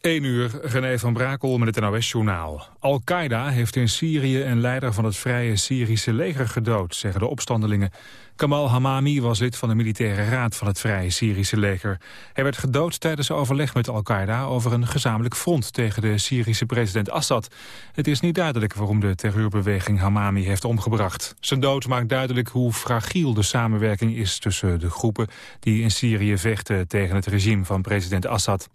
1 uur, René van Brakel met het NOS-journaal. Al-Qaeda heeft in Syrië een leider van het Vrije Syrische leger gedood, zeggen de opstandelingen. Kamal Hamami was lid van de militaire raad van het Vrije Syrische leger. Hij werd gedood tijdens overleg met Al-Qaeda over een gezamenlijk front tegen de Syrische president Assad. Het is niet duidelijk waarom de terreurbeweging Hamami heeft omgebracht. Zijn dood maakt duidelijk hoe fragiel de samenwerking is tussen de groepen die in Syrië vechten tegen het regime van president Assad.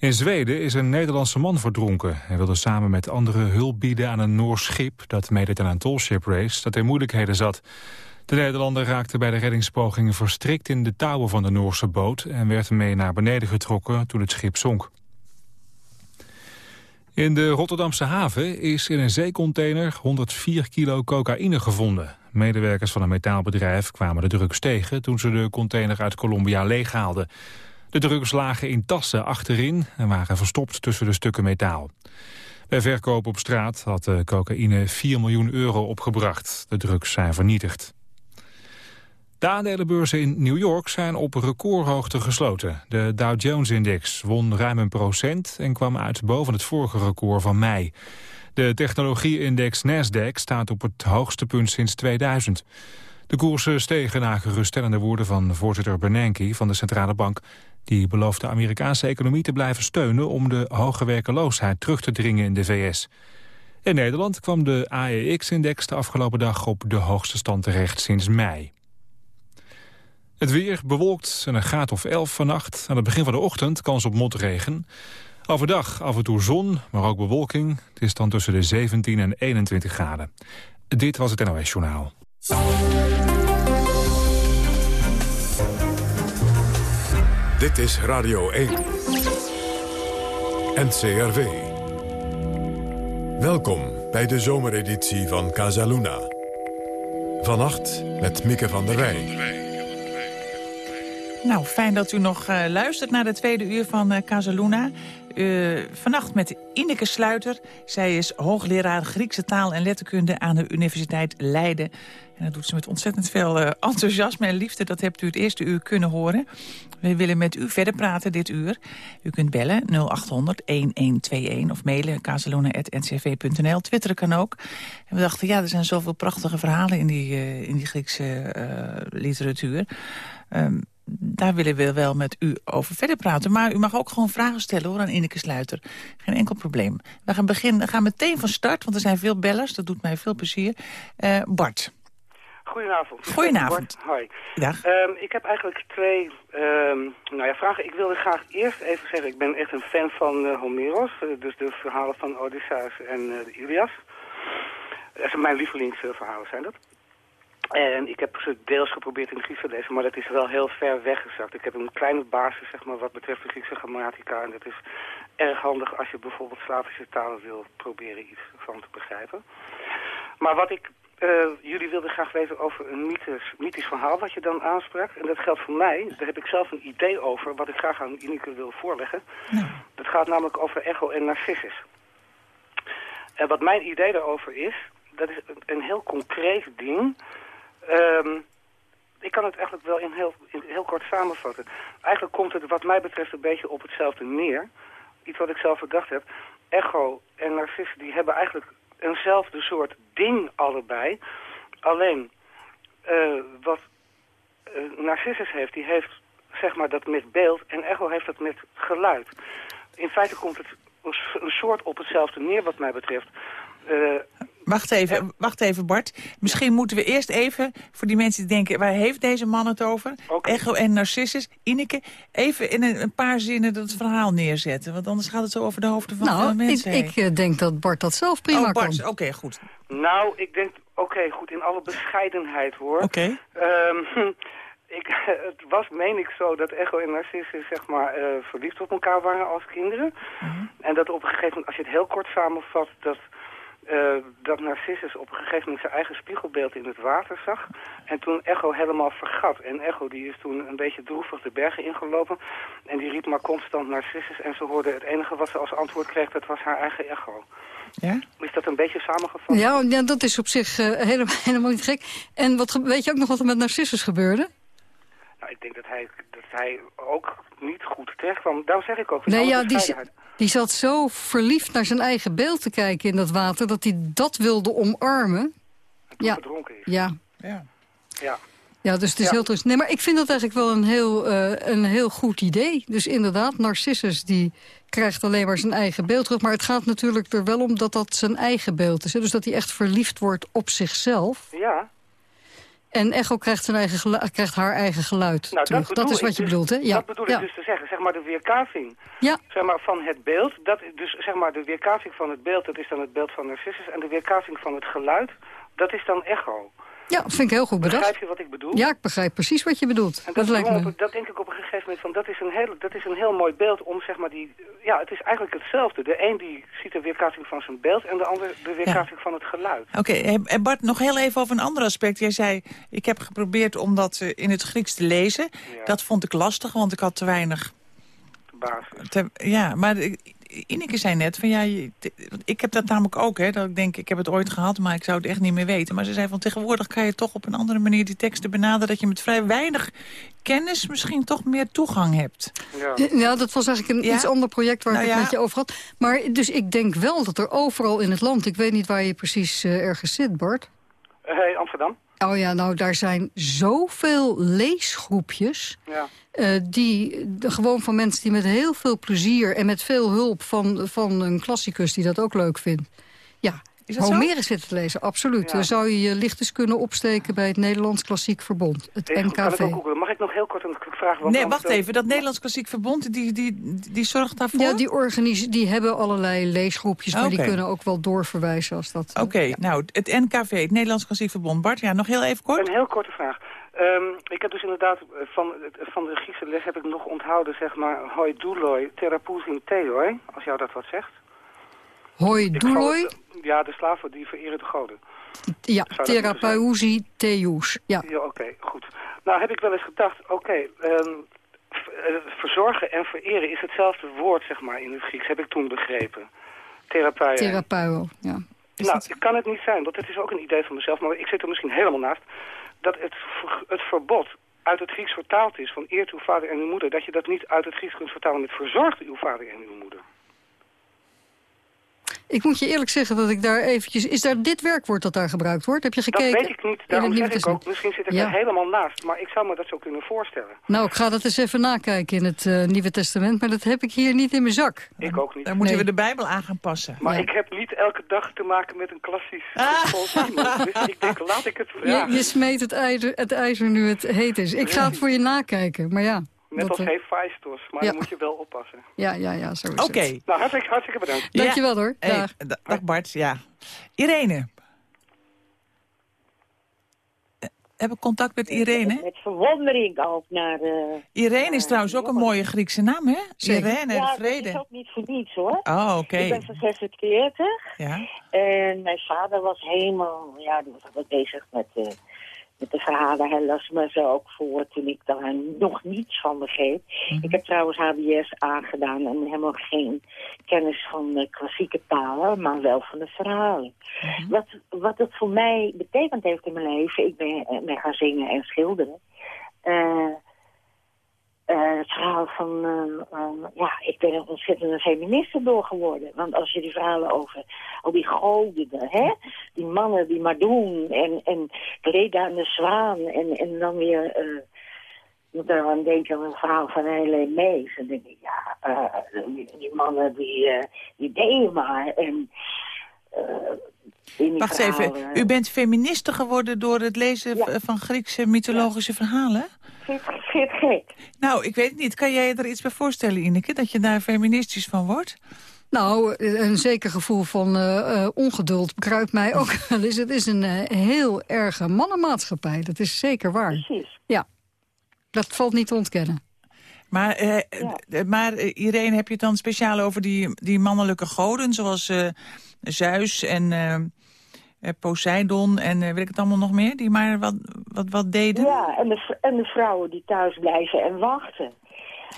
In Zweden is een Nederlandse man verdronken. Hij wilde samen met anderen hulp bieden aan een Noors schip... dat meedeed aan een tolship race dat in moeilijkheden zat. De Nederlander raakte bij de reddingspogingen verstrikt in de touwen van de Noorse boot... en werd mee naar beneden getrokken toen het schip zonk. In de Rotterdamse haven is in een zeecontainer 104 kilo cocaïne gevonden. Medewerkers van een metaalbedrijf kwamen de drugs tegen... toen ze de container uit Colombia leeghaalden. De drugs lagen in tassen achterin en waren verstopt tussen de stukken metaal. Bij verkoop op straat had de cocaïne 4 miljoen euro opgebracht. De drugs zijn vernietigd. De aandelenbeurzen in New York zijn op recordhoogte gesloten. De Dow Jones-index won ruim een procent en kwam uit boven het vorige record van mei. De technologie-index Nasdaq staat op het hoogste punt sinds 2000. De koersen stegen na geruststellende woorden van voorzitter Bernanke van de Centrale Bank. Die belooft de Amerikaanse economie te blijven steunen om de hoge werkeloosheid terug te dringen in de VS. In Nederland kwam de AEX-index de afgelopen dag op de hoogste stand terecht sinds mei. Het weer bewolkt en een graad of 11 vannacht. Aan het begin van de ochtend kans op motregen. Overdag af en toe zon, maar ook bewolking. Het is dan tussen de 17 en 21 graden. Dit was het NOS Journaal. Dit is Radio 1. NCRV. Welkom bij de zomereditie van Casaluna. Vannacht met Mieke van der Wij. Nou, fijn dat u nog uh, luistert naar de tweede uur van uh, Casaluna. Uh, vannacht met Ineke Sluiter. Zij is hoogleraar Griekse taal en letterkunde aan de Universiteit Leiden. En dat doet ze met ontzettend veel uh, enthousiasme en liefde. Dat hebt u het eerste uur kunnen horen. We willen met u verder praten dit uur. U kunt bellen 0800-1121 of mailen kazeluna.ncv.nl. Twitteren kan ook. En we dachten, ja, er zijn zoveel prachtige verhalen in die, uh, in die Griekse literatuur. Um, daar willen we wel met u over verder praten. Maar u mag ook gewoon vragen stellen hoor, aan Ineke Sluiter. Geen enkel probleem. We gaan, beginnen, gaan meteen van start, want er zijn veel bellers. Dat doet mij veel plezier. Uh, Bart. Goedenavond. Goedenavond. Hoi. Dag. Um, ik heb eigenlijk twee um, nou ja, vragen. Ik wilde graag eerst even zeggen, ik ben echt een fan van uh, Homeros. Uh, dus de verhalen van Odysseus en de Ilias. Dat zijn mijn lievelingsverhalen zijn dat. En ik heb ze deels geprobeerd in het Grieks te lezen, maar dat is wel heel ver weggezakt. Ik heb een kleine basis zeg maar, wat betreft de Griekse grammatica. En dat is erg handig als je bijvoorbeeld Slavische talen wil proberen iets van te begrijpen. Maar wat ik uh, jullie wilden graag weten over een mythisch, mythisch verhaal wat je dan aansprak. En dat geldt voor mij. Daar heb ik zelf een idee over wat ik graag aan Ineke wil voorleggen. Ja. Dat gaat namelijk over Echo en Narcissus. En wat mijn idee daarover is, dat is een, een heel concreet ding. Um, ik kan het eigenlijk wel in heel, heel kort samenvatten. Eigenlijk komt het wat mij betreft een beetje op hetzelfde neer. Iets wat ik zelf verdacht heb. Echo en Narcissus die hebben eigenlijk eenzelfde soort ding allebei. Alleen, uh, wat uh, Narcissus heeft, die heeft zeg maar dat met beeld en Echo heeft dat met geluid. In feite komt het een soort op hetzelfde neer wat mij betreft. Uh, wacht even, wacht even Bart. Misschien moeten we eerst even, voor die mensen die denken... waar heeft deze man het over? Okay. Echo en Narcissus. Ineke, even in een, paar zinnen dat verhaal neerzetten. Want anders gaat het zo over de hoofden van nou, de mensen ik, ik denk dat Bart dat zelf prima oh, Bart, oké, okay, goed. Nou, ik denk, oké, okay, goed, in alle bescheidenheid hoor. Oké. Okay. Um, ik, het was, meen ik zo, dat Echo en Narcissus zeg maar uh, verliefd op elkaar waren als kinderen. Mhm. En dat op een gegeven moment, als je het heel kort samenvat, dat, uh, dat Narcissus op een gegeven moment zijn eigen spiegelbeeld in het water zag. En toen Echo helemaal vergat. En Echo die is toen een beetje droevig de bergen ingelopen. En die riep maar constant Narcissus. En ze hoorde het enige wat ze als antwoord kreeg, dat was haar eigen echo. Ja? Is dat een beetje samengevat? Ja, ja dat is op zich uh, helemaal, helemaal niet gek. En wat, weet je ook nog wat er met Narcissus gebeurde? Nou, ik denk dat hij, dat hij ook niet goed terecht kwam. Daarom zeg ik ook... Nee, ja, die. Die zat zo verliefd naar zijn eigen beeld te kijken in dat water... dat hij dat wilde omarmen. toen Ja. verdronken is. Ja, Ja. Ja. ja dus het is Ja. heel trist. Nee, maar ik vind dat eigenlijk wel een heel, eh, een heel goed idee. Dus inderdaad, Narcissus die krijgt alleen maar zijn eigen beeld terug. Maar het gaat natuurlijk er wel om dat dat zijn eigen beeld is. Hè? Dus dat hij echt verliefd wordt op zichzelf. Ja, En Echo krijgt, zijn eigen krijgt haar eigen geluid nou, terug. dat, Dat, is wat je dus- bedoelt, hè? Ja. Dat bedoel ja. ik dus te zeggen. Zeg maar de weerkaatsing ja. zeg maar, van het beeld. Dat, dus zeg maar de weerkaatsing van het beeld, dat is dan het beeld van Narcissus. En de weerkaatsing van het geluid, dat is dan echo. Ja, vind ik heel goed bedacht. Begrijp je wat ik bedoel? Ja, ik begrijp precies wat je bedoelt. En Dat, dat, lijkt me. op- dat denk ik op een gegeven moment van, dat is een heel, dat is een heel mooi beeld om zeg maar die, ja het is eigenlijk hetzelfde. De een die ziet de weerkaatsing van zijn beeld en de ander de weerkaatsing van het geluid. Oké, en Bart, nog heel even over een ander aspect. Jij zei, ik heb geprobeerd om dat eh, in het Grieks te lezen. Ja. Dat vond ik lastig, want ik had te weinig... Basis. Te, ja, maar ik- Ineke zei net, van ja, je- ik heb dat namelijk ook, hè, dat ik denk, ik heb het ooit gehad, maar ik zou het echt niet meer weten. Maar ze zei van tegenwoordig kan je toch op een andere manier die teksten benaderen, dat je met vrij weinig kennis misschien toch meer toegang hebt. Ja. Ja, dat was eigenlijk een Ja? iets ander project waar Nou ik het ja. met je over had. Maar dus ik denk wel dat er overal in het land... ik weet niet waar je precies eh, ergens zit, Bart. Hey, Amsterdam? Oh ja, nou, daar zijn zoveel leesgroepjes... Ja. eh, die de, gewoon van mensen die met heel veel plezier... en met veel hulp van, van een klassicus die dat ook leuk vindt... Ja, Is dat zo? Homerus zitten te lezen, absoluut. Ja. Dan zou je je lichtjes kunnen opsteken bij het Nederlands Klassiek Verbond. Het Heel goed, kan ik NKV. ook googlen. Mag ik nog heel kort een vraag? Nee, wacht dan- even, dat Nederlands Klassiek Verbond, die, die, die zorgt daarvoor? Ja, die, organis die hebben allerlei leesgroepjes, maar die kunnen ook wel doorverwijzen als dat... Oké, nou, het NKV, het Nederlands Klassiek Verbond. Bart, ja, nog heel even kort. Een heel korte vraag. Ehm, ik heb dus inderdaad eh, van, van de Griekse les heb ik nog onthouden, zeg maar, hoi douloi, therapousin theoi, als jou dat wat zegt. Hoi doeloi, Ja, de slaven die vereren de goden. ja, dat therapeusi theus. Ja. Ja, oké, goed. Nou, heb ik wel eens gedacht, oké, ehm, eh, verzorgen en vereren is hetzelfde woord, zeg maar, in het Grieks, heb ik toen begrepen. Therapeia. Therapeuo, ja. Is nou, kan het niet zijn, want het is ook een idee van mezelf, maar ik zit er misschien helemaal naast, dat het, het verbod uit het Grieks vertaald is van eert uw vader en uw moeder, dat je dat niet uit het Grieks kunt vertalen met verzorgd uw vader en uw moeder. Ik moet je eerlijk zeggen dat ik daar eventjes... Is daar dit werkwoord dat daar gebruikt wordt? Heb je Dat gekeken? weet ik niet, daarom het zeg Nieuwe ik ook, Testament? misschien zit ik Ja. er helemaal naast, maar ik zou me dat zo kunnen voorstellen. Nou, ik ga dat eens even nakijken in het eh, Nieuwe Testament, maar dat heb ik hier niet in mijn zak. Ik ook niet. Daar moeten Nee. we de Bijbel aan gaan passen. Maar ik heb niet elke dag te maken met een klassisch Ah. Dus ik denk, laat ik het... Ja, Je, je smeet het ijzer, het ijzer nu het heet is. Ik ga het voor je nakijken, maar ja. Net dat, als eh, Hephaestus, maar Ja. dan moet je wel oppassen. Ja, ja, ja, zo is Oké. het. Nou, hartstikke, hartstikke bedankt. Ja. Dankjewel hoor. Hey, Dag. da- dag Bart, ja. Irene. Eh, Heb ik contact met Irene? Met verwondering ook naar... eh Irene is trouwens ook een mooie Griekse naam, hè? Zeker. Irene, ja, dat is vrede. ook niet voor niets hoor. Oh, oké. Ik ben van 46 Ja. en mijn vader was helemaal... Ja, die was altijd bezig met, eh, met de verhalen. Hij las me ze ook voor toen ik daar nog niets van begreep. Ik heb trouwens HBS aangedaan en helemaal geen kennis van de klassieke talen, maar wel van de verhalen. wat, wat het voor mij betekend heeft in mijn leven, ik ben eh, ben gaan zingen en schilderen. Eh, eh, het verhaal van, eh, eh, ja, ik ben een ontzettende feministe door geworden. Want als je die verhalen over al die goden, hè, die mannen die maar doen en, en Leda en de Zwaan en, en dan weer, je moet er aan denken aan een verhaal van Helene Mees. En denk ik, ja, die, die mannen die, die deden maar en... eh, Wacht even, verhalen- u bent feministe geworden door het lezen Ja. van Griekse mythologische verhalen? Vind gek? Nou, ik weet het niet. Kan jij er iets bij voorstellen, Ineke? Dat je daar feministisch van wordt? Nou, een zeker gevoel van eh, eh, ongeduld bekruipt mij ook wel eens. Het is een eh, heel erge mannenmaatschappij, dat is zeker waar. Precies. Ja, dat valt niet te ontkennen. Maar, eh, Ja. maar eh, Irene, heb je het dan speciaal over die, die mannelijke goden... zoals eh, Zeus en eh, eh, Poseidon en eh, weet ik het allemaal nog meer... die maar wat, wat, wat deden? Ja, en de, en de vrouwen die thuis blijven en wachten.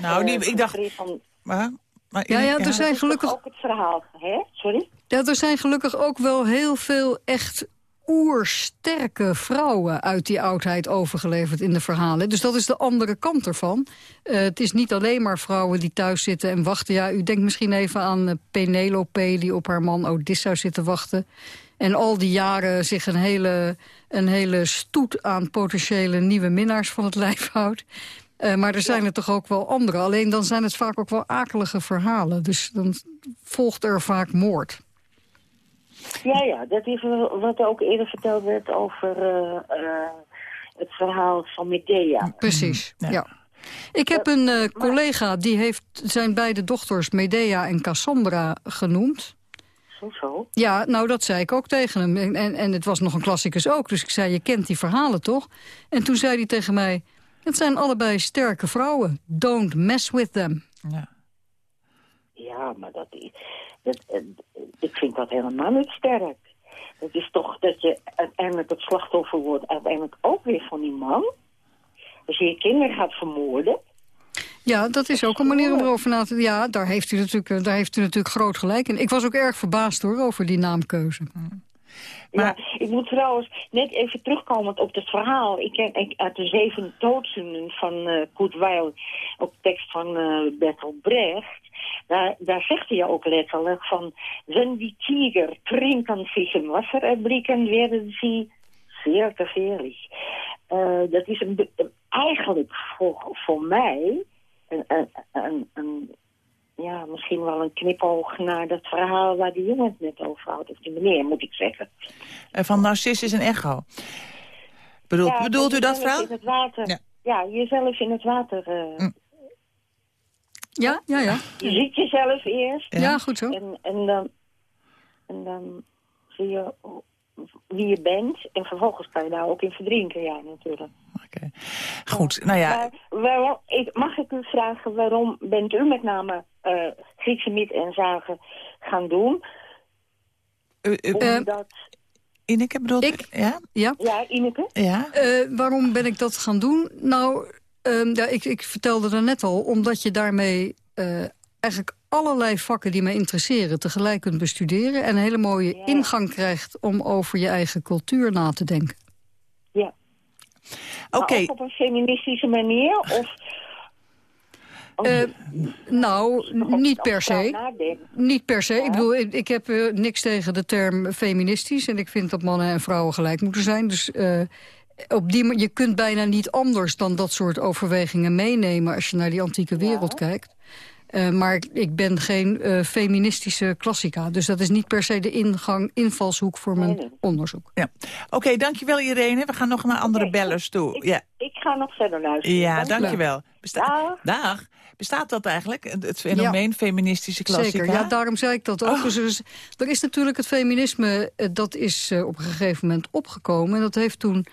nou, die, ik dacht... Van, Maar, maar, Ja, ja, er zijn gelukkig, ook het verhaal, hè? Sorry? ja, er zijn gelukkig ook wel heel veel echt oersterke vrouwen uit die oudheid overgeleverd in de verhalen. Dus dat is de andere kant ervan. Uh, het is niet alleen maar vrouwen die thuis zitten en wachten. Ja, u denkt misschien even aan uh, Penelope die op haar man Odysseus zit te wachten. En al die jaren zich een hele, een hele stoet aan potentiële nieuwe minnaars van het lijf houdt. Uh, maar er zijn er toch ook wel andere. Alleen dan zijn het vaak ook wel akelige verhalen. Dus dan volgt er vaak moord. Ja, ja, dat is wat ook eerder verteld werd over uh, uh, het verhaal van Medea. Precies, ja. ja. Ik heb een uh, collega die heeft zijn beide dochters Medea en Cassandra genoemd. Zo, zo. Ja, nou dat zei ik ook tegen hem. En, en, en het was nog een klassicus ook. Dus ik zei, je kent die verhalen toch? En toen zei hij tegen mij, het zijn allebei sterke vrouwen. Don't mess with them. Ja, ja maar dat, dat, ik vind dat helemaal niet sterk. Het is toch dat je uiteindelijk het slachtoffer wordt, uiteindelijk ook weer van die man. Als je je kinderen gaat vermoorden. Ja, dat is ook een manier om erover na te Ja, daar heeft, u natuurlijk, daar heeft u natuurlijk groot gelijk in. Ik was ook erg verbaasd hoor, over die naamkeuze. Maar ja, ik moet trouwens net even terugkomen op het verhaal. Ik ken ik, uit de zeven doodzoenen van uh, Kurt Weil op tekst van uh, Bertolt Brecht. Daar, daar zegt hij ook letterlijk van... Wenn die Tiger trinken zich in Wasser erblicken, werden ze zeer gefährlich. Uh, dat is een, eigenlijk voor, voor mij een, een, een, een ja, misschien wel een knipoog naar dat verhaal waar die jongen het net over had. Of die meneer, moet ik zeggen. Uh, van Narcissus en Echo. Bedoelt, ja, bedoelt u dat verhaal? In het water. Ja. ja, jezelf in het water... Uh, mm. Ja, ja, ja. Je ziet jezelf eerst. Ja, ja goed zo. En, en, dan, en dan zie je wie je bent. En vervolgens kan je daar ook in verdrinken, ja, natuurlijk. Oké. Goed, nou ja... waarom, mag ik u vragen, waarom bent u met name uh, Griekse miet en zagen gaan doen? Uh, uh, Omdat... Ineke bedoelt ik? Ja, ja. ja Ineke. Ja. waarom ben ik dat gaan doen? Nou, um, ja, ik, ik vertelde er net al, omdat je daarmee eigenlijk allerlei vakken die mij interesseren tegelijk kunt bestuderen... en een hele mooie ja. ingang krijgt om over je eigen cultuur na te denken. Ja. Oké. Okay. op een feministische manier? Of... Uh, nou, niet per se. Niet per se. Ja. Ik bedoel, ik, ik heb uh, niks tegen de term feministisch. En ik vind dat mannen en vrouwen gelijk moeten zijn. Dus uh, op die, je kunt bijna niet anders dan dat soort overwegingen meenemen... als je naar die antieke wereld ja. kijkt. Uh, maar ik ben geen uh, feministische klassica. Dus dat is niet per se de ingang, invalshoek voor mijn nee, nee. onderzoek. Ja. Oké, okay, dankjewel Irene. We gaan nog naar andere okay, bellers toe. Ik, ja. ik ga nog verder luisteren. Ja, dankjewel. Besta Dag. Dag. Bestaat dat eigenlijk, het fenomeen ja. feministische klassica? Zeker, ja, daarom zei ik dat ook. Oh. Dus er is natuurlijk het feminisme, dat is uh, op een gegeven moment opgekomen. En dat heeft toen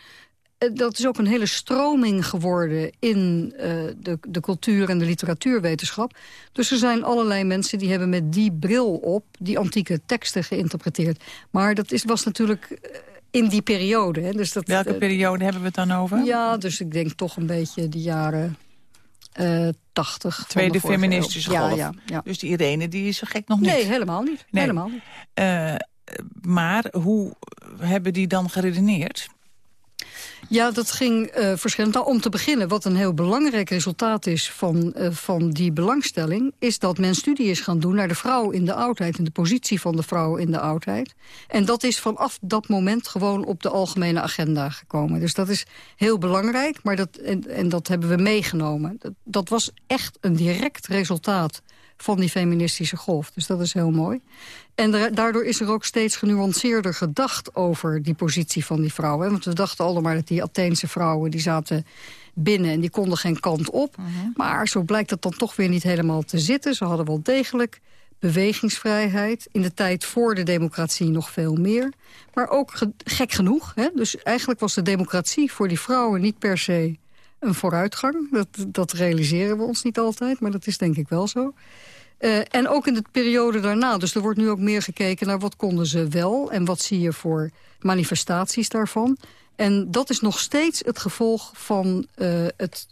dat is ook een hele stroming geworden in uh, de, de cultuur- en de literatuurwetenschap. Dus er zijn allerlei mensen die hebben met die bril op... die antieke teksten geïnterpreteerd. Maar dat is, was natuurlijk in die periode. Hè. Dus dat, Welke periode hebben we het dan over? Ja, dus ik denk toch een beetje de jaren... Uh, 80. Tweede feministische golf. Ja, ja, ja. Dus die Irene die is zo gek nog niet? Nee, helemaal niet. Nee. Helemaal niet. Uh, maar hoe hebben die dan geredeneerd? Ja, dat ging uh, verschillend. Nou, om te beginnen, wat een heel belangrijk resultaat is van, uh, van die belangstelling... is dat men studie is gaan doen naar de vrouw in de oudheid... en de positie van de vrouw in de oudheid. En dat is vanaf dat moment gewoon op de algemene agenda gekomen. Dus dat is heel belangrijk, maar dat, en, dat hebben we meegenomen. Dat was echt een direct resultaat van die feministische golf. Dus dat is heel mooi. En daardoor is er ook steeds genuanceerder gedacht over die positie van die vrouwen. Want we dachten allemaal dat die Atheense vrouwen die zaten binnen en die konden geen kant op. Uh -huh. Maar zo blijkt dat dan toch weer niet helemaal te zitten. Ze hadden wel degelijk bewegingsvrijheid. In de tijd voor de democratie nog veel meer. Maar ook ge gek genoeg. Hè? Dus eigenlijk was de democratie voor die vrouwen niet per se een vooruitgang. Dat, dat realiseren we ons niet altijd, maar dat is denk ik wel zo. Uh, en ook in de periode daarna. Dus er wordt nu ook meer gekeken naar wat konden ze wel... en wat zie je voor manifestaties daarvan. En dat is nog steeds het gevolg van uh, het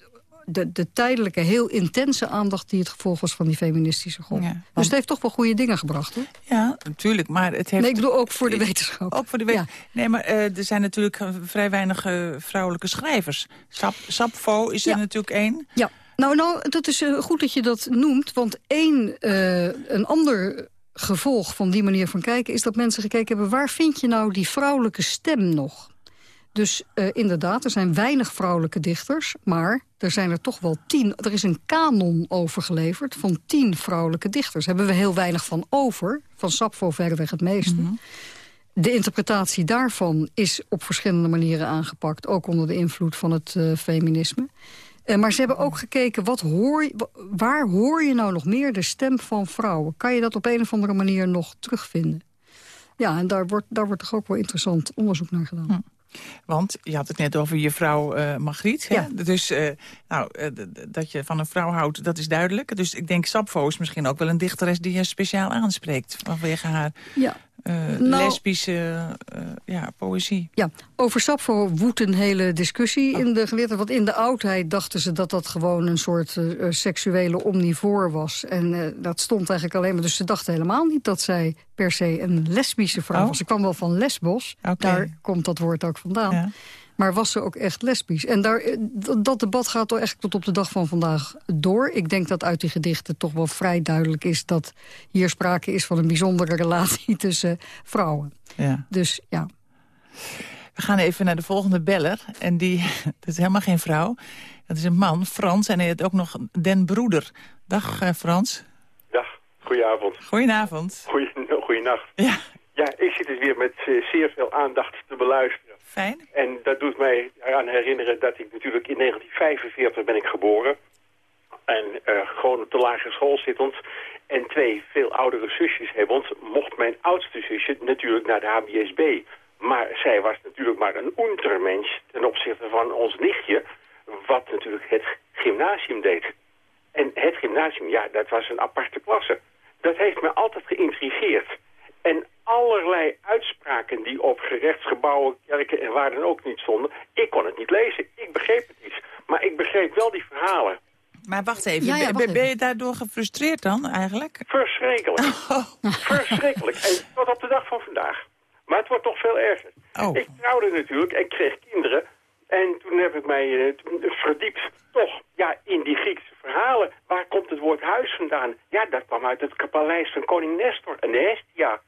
de, de tijdelijke, heel intense aandacht... die het gevolg was van die feministische golf. Ja, Dus het heeft toch wel goede dingen gebracht, hoor. Ja, natuurlijk, maar het heeft... Nee, ik bedoel ook voor de wetenschap. Ook voor de. Ja. Nee, maar eh, er zijn natuurlijk eh, vrij weinig eh, vrouwelijke schrijvers. Sap, Sapfo is er natuurlijk één. Ja, nou, nou dat is goed dat je dat noemt. Want één, een ander gevolg van die manier van kijken... is dat mensen gekeken hebben... waar vind je nou die vrouwelijke stem nog? Dus eh, inderdaad, er zijn weinig vrouwelijke dichters... maar er zijn er toch wel tien. Er is een kanon overgeleverd van tien vrouwelijke dichters. Daar hebben we heel weinig van over. Van Sappho verreweg het meeste. De interpretatie daarvan is op verschillende manieren aangepakt. Ook onder de invloed van het eh, feminisme. Eh, maar ze hebben ook gekeken, wat hoor je, waar hoor je nou nog meer de stem van vrouwen? Kan je dat op een of andere manier nog terugvinden? Ja, en daar wordt, daar wordt toch ook wel interessant onderzoek naar gedaan. Want je had het net over je vrouw eh Margriet. Hè? Ja. Dus nou, eh, dat je van een vrouw houdt, dat is duidelijk. Dus ik denk Sapfo is misschien ook wel een dichteres die je speciaal aanspreekt. Vanwege haar Ja, eh, Nou- lesbische eh, ja, poëzie. Ja, over Sappho woedt een hele discussie in de geleerden. Want in de oudheid dachten ze dat dat gewoon een soort eh, seksuele omnivoor was. En dat stond eigenlijk alleen maar... Dus ze dachten helemaal niet dat zij per se een lesbische vrouw Oh. was. Ze kwam wel van Lesbos, daar komt dat woord ook vandaan. Ja. Maar was ze ook echt lesbisch? En daar, eh, dat, debat gaat toch echt tot op de dag van vandaag door. Ik denk dat uit die gedichten toch wel vrij duidelijk is... dat hier sprake is van een bijzondere relatie tussen vrouwen. Ja. Dus ja, We gaan even naar de volgende beller. En die, dat is helemaal geen vrouw. Dat is een man, Frans. En hij heeft ook nog Den Broeder. Dag eh, Frans. Dag, goedenavond. Goedenavond. Goeie, goeienacht. Ja, Ja, ik zit dus weer met eh, zeer veel aandacht te beluisteren. Fijn. En dat doet mij eraan herinneren dat ik natuurlijk in 1945 ben ik geboren. En eh, gewoon op de lagere school zittend. En twee veel oudere zusjes hebbend, mocht mijn oudste zusje natuurlijk naar de HBSB. Maar zij was natuurlijk maar een untermens ten opzichte van ons nichtje, wat natuurlijk het gymnasium deed. En het gymnasium, ja, dat was een aparte klasse. Dat heeft me altijd geïntrigeerd. Allerlei uitspraken die op gerechtsgebouwen, kerken en waar dan ook niet stonden, ik kon het niet lezen. Ik begreep het niet. Maar ik begreep wel die verhalen. Maar wacht even, Ja, ja, ben- wacht ben, ben even. je daardoor gefrustreerd dan eigenlijk? Verschrikkelijk. Verschrikkelijk. En tot op de dag van vandaag. Maar het wordt toch veel erger. Oh. Ik trouwde natuurlijk en kreeg kinderen. En toen heb ik mij eh, toen verdiept toch ja, in die Griekse verhalen. Waar komt het woord huis vandaan? Ja, dat kwam uit het paleis van koning Nestor, en de Hestia.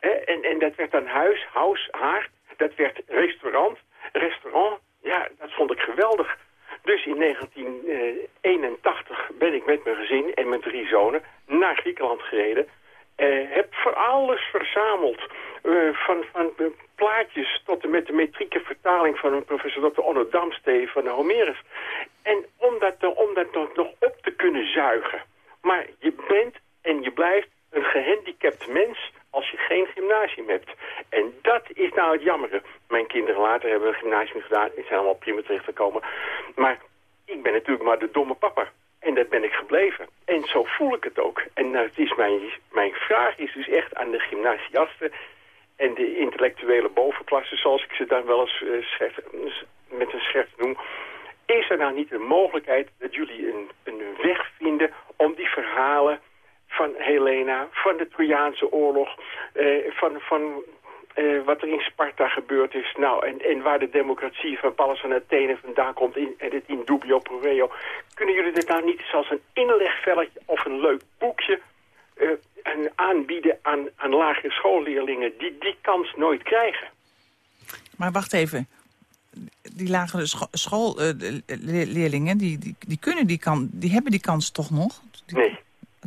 Eh, en, en dat werd dan huis, house, haard. Dat werd restaurant, restaurant. Ja, dat vond ik geweldig. Dus in 1981 ben ik met mijn gezin en mijn drie zonen naar Griekenland gereden. Eh, heb voor alles verzameld. Eh, van, van eh, plaatjes tot en met de metrieke vertaling van professor Dr. Onno Damstee van de Homerus. En om dat, om dat nog op te kunnen zuigen. Maar je bent en je blijft een gehandicapt mens als je geen gymnasium hebt. En dat is nou het jammere. Mijn kinderen later hebben een gymnasium gedaan en zijn allemaal prima terechtgekomen. Maar ik ben natuurlijk maar de domme papa. En dat ben ik gebleven. En zo voel ik het ook. En nou, het is mijn, mijn vraag is dus echt aan de gymnasiasten en de intellectuele bovenklasse, zoals ik ze dan wel eens eh, met een scherp noem. Is er nou niet een mogelijkheid dat jullie een, een weg vinden om die verhalen van Helena, van de Trojaanse oorlog, eh, van, van eh, wat er in Sparta gebeurd is, nou, en, en waar de democratie van Pallas en Athene vandaan komt, in, en het in dubio pro reo. Kunnen jullie dit nou niet zoals een inlegvelletje of een leuk boekje eh, en aanbieden aan, aan lagere schoolleerlingen die die kans nooit krijgen? Maar wacht even. Die lagere scho schoolleerlingen, die, die, die, kunnen die, kan, die hebben die kans toch nog? Die, Nee.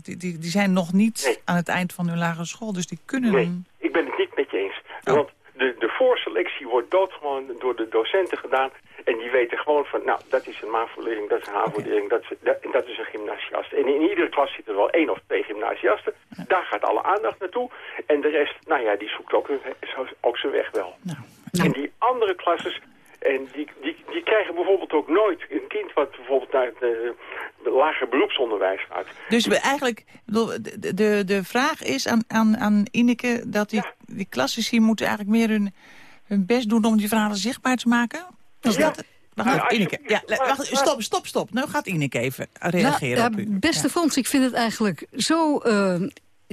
Die, die, die zijn nog niet Nee. aan het eind van hun lagere school, dus die kunnen... Nee, ik ben het niet met je eens. Oh. Want de, de voorselectie wordt doodgewoon door de docenten gedaan. En die weten gewoon van, nou, dat is een MAVO-leerling, dat is een HAVO-leerling, dat, is- dat, en dat is een gymnasiast. En in iedere klas zitten er wel één of twee gymnasiasten. Daar gaat alle aandacht naartoe. En de rest, nou ja, die zoekt ook, hun, ook zijn weg wel. Nou, En die andere klasses, en die, die, die krijgen bijvoorbeeld ook nooit een kind wat bijvoorbeeld naar het eh, lager beroepsonderwijs gaat. Dus we eigenlijk, de, de, de vraag is aan, aan, aan Ineke dat die, Ja. die klassici moeten eigenlijk meer hun, hun best doen om die verhalen zichtbaar te maken? Is Ja. dat, wacht even, Ineke. Ja, wacht, stop, stop, stop. Nu gaat Ineke even reageren nou, ja, Beste Frans, ik vind het eigenlijk zo... Uh,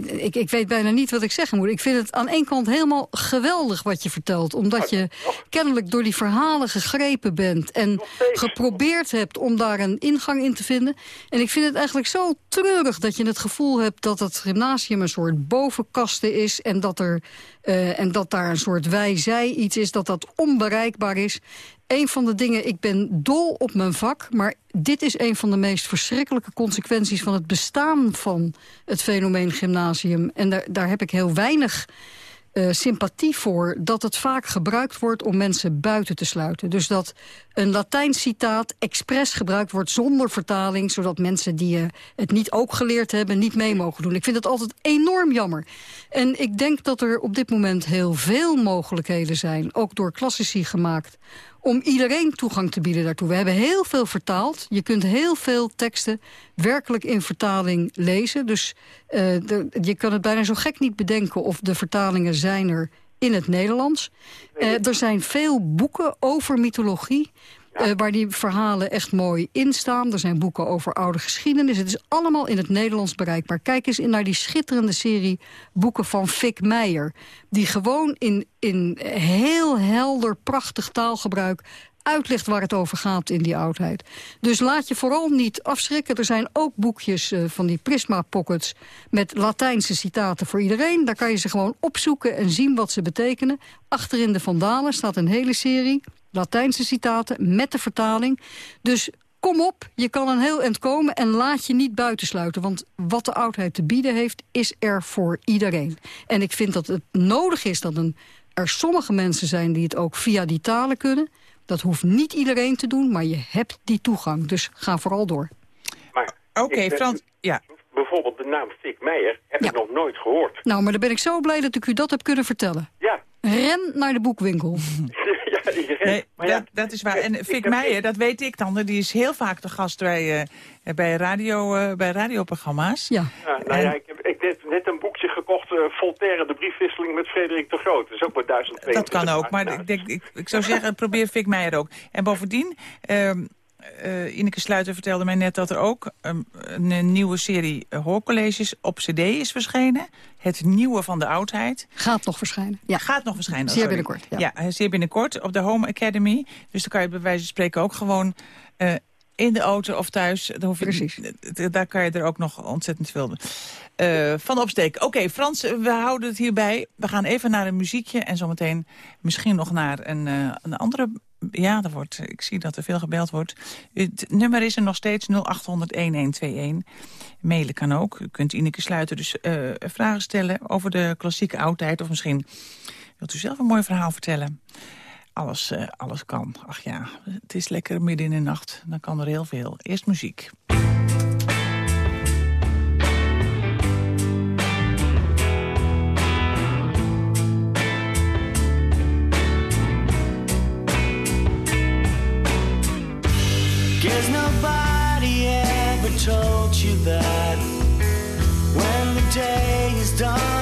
ik, ik weet bijna niet wat ik zeggen moet. Ik vind het aan één kant helemaal geweldig wat je vertelt. Omdat je kennelijk door die verhalen gegrepen bent... en geprobeerd hebt om daar een ingang in te vinden. En ik vind het eigenlijk zo treurig dat je het gevoel hebt... dat het gymnasium een soort bovenkasten is... en dat, er, uh, en dat daar een soort wij-zij iets is, dat dat onbereikbaar is een van de dingen, ik ben dol op mijn vak... maar dit is een van de meest verschrikkelijke consequenties... van het bestaan van het fenomeen gymnasium. En daar, daar heb ik heel weinig uh, sympathie voor dat het vaak gebruikt wordt om mensen buiten te sluiten. Dus dat een Latijns citaat expres gebruikt wordt zonder vertaling... zodat mensen die uh, het niet ook geleerd hebben niet mee mogen doen. Ik vind dat altijd enorm jammer. En ik denk dat er op dit moment heel veel mogelijkheden zijn... ook door klassici gemaakt om iedereen toegang te bieden daartoe. We hebben heel veel vertaald. Je kunt heel veel teksten werkelijk in vertaling lezen. Dus uh, je kan het bijna zo gek niet bedenken of de vertalingen zijn er in het Nederlands. Uh, er zijn veel boeken over mythologie. Uh, waar die verhalen echt mooi in staan. Er zijn boeken over oude geschiedenis. Het is allemaal in het Nederlands bereikbaar. Kijk eens naar die schitterende serie boeken van Fik Meijer. Die gewoon in, in heel helder, prachtig taalgebruik uitlegt waar het over gaat in die oudheid. Dus laat je vooral niet afschrikken. Er zijn ook boekjes uh, van die Prisma Pockets... met Latijnse citaten voor iedereen. Daar kan je ze gewoon opzoeken en zien wat ze betekenen. Achterin de Vandalen staat een hele serie Latijnse citaten met de vertaling. Dus kom op, je kan een heel eind komen en laat je niet buitensluiten. Want wat de oudheid te bieden heeft, is er voor iedereen. En ik vind dat het nodig is dat een, er sommige mensen zijn... die het ook via die talen kunnen. Dat hoeft niet iedereen te doen, maar je hebt die toegang. Dus ga vooral door. Oké, Frans, ja. Bijvoorbeeld de naam Fik Meijer heb ik nog nooit gehoord. Nou, maar dan ben ik zo blij dat ik u dat heb kunnen vertellen. Ja. Ren naar de boekwinkel. Nee, dat, dat, is waar. En Fik Meijer, dat weet ik dan, die is heel vaak de gast bij, uh, bij, radio, uh, bij radioprogramma's. Ja. ja nou ja, ik heb, ik heb net een boekje gekocht, uh, Voltaire, de briefwisseling met Frederik de Groot. Dat is ook maar 1002. Dat kan ook, maar ik, denk, ik, ik zou zeggen, probeer Fik Meijer ook. En bovendien... Ehm, uh, Ineke Sluiter vertelde mij net dat er ook um, een nieuwe serie hoorcolleges op cd is verschenen. Het nieuwe van de oudheid. Gaat nog verschijnen. Ja. Gaat nog verschijnen. Zeer binnenkort. Ja. ja. zeer binnenkort op de Home Academy. Dus dan kan je bij wijze van spreken ook gewoon... Uh, in de auto of thuis. Dan hoef je, Precies. Daar kan je er ook nog ontzettend veel uh, van opsteken. Oké, okay, Frans, we houden het hierbij. We gaan even naar een muziekje en zometeen misschien nog naar een, uh, een andere... Ja, er wordt, ik zie dat er veel gebeld wordt. Het nummer is er nog steeds 0800-1121. Mailen kan ook. U kunt Ineke sluiten, dus uh, vragen stellen over de klassieke oudheid. Of misschien wilt u zelf een mooi verhaal vertellen alles, uh, alles kan. Ach ja, het is lekker midden in de nacht. Dan kan er heel veel. Eerst muziek. Guess nobody ever told you that. When the day is done,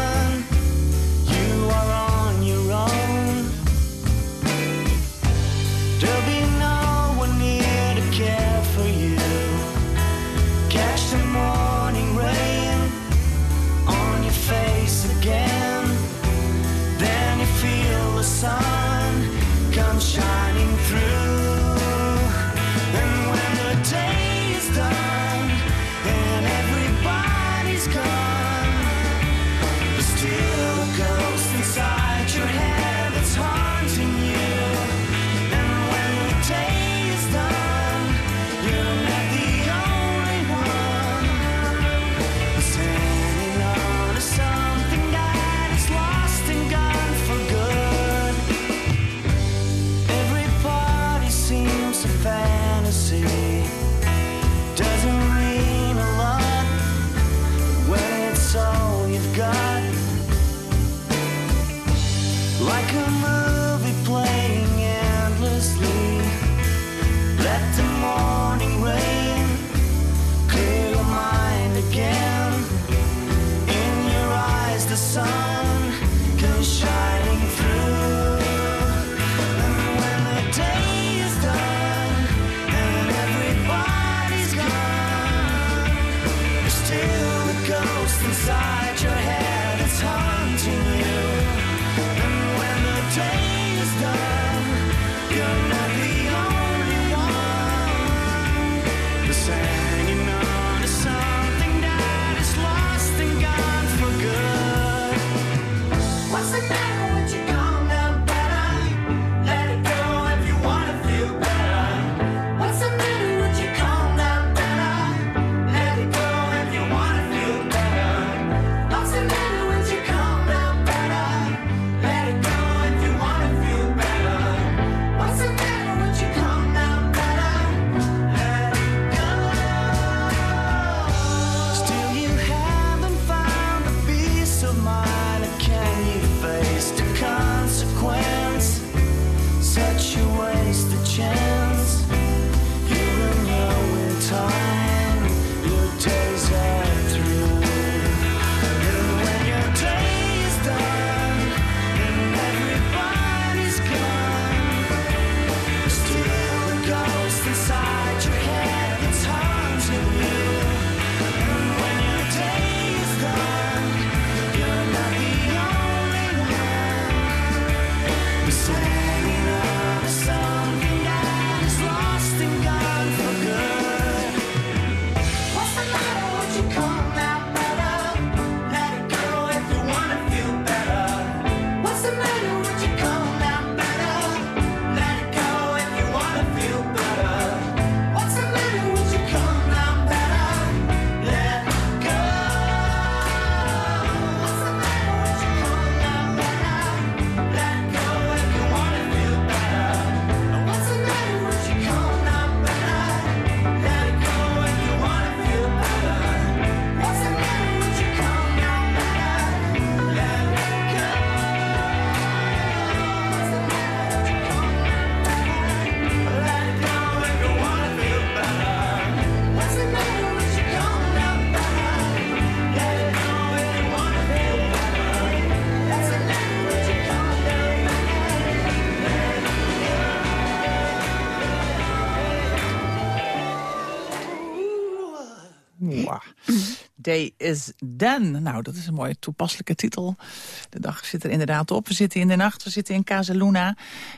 they is done. Nou, dat is een mooie toepasselijke titel. De dag zit er inderdaad op. We zitten in de nacht, we zitten in Casaluna.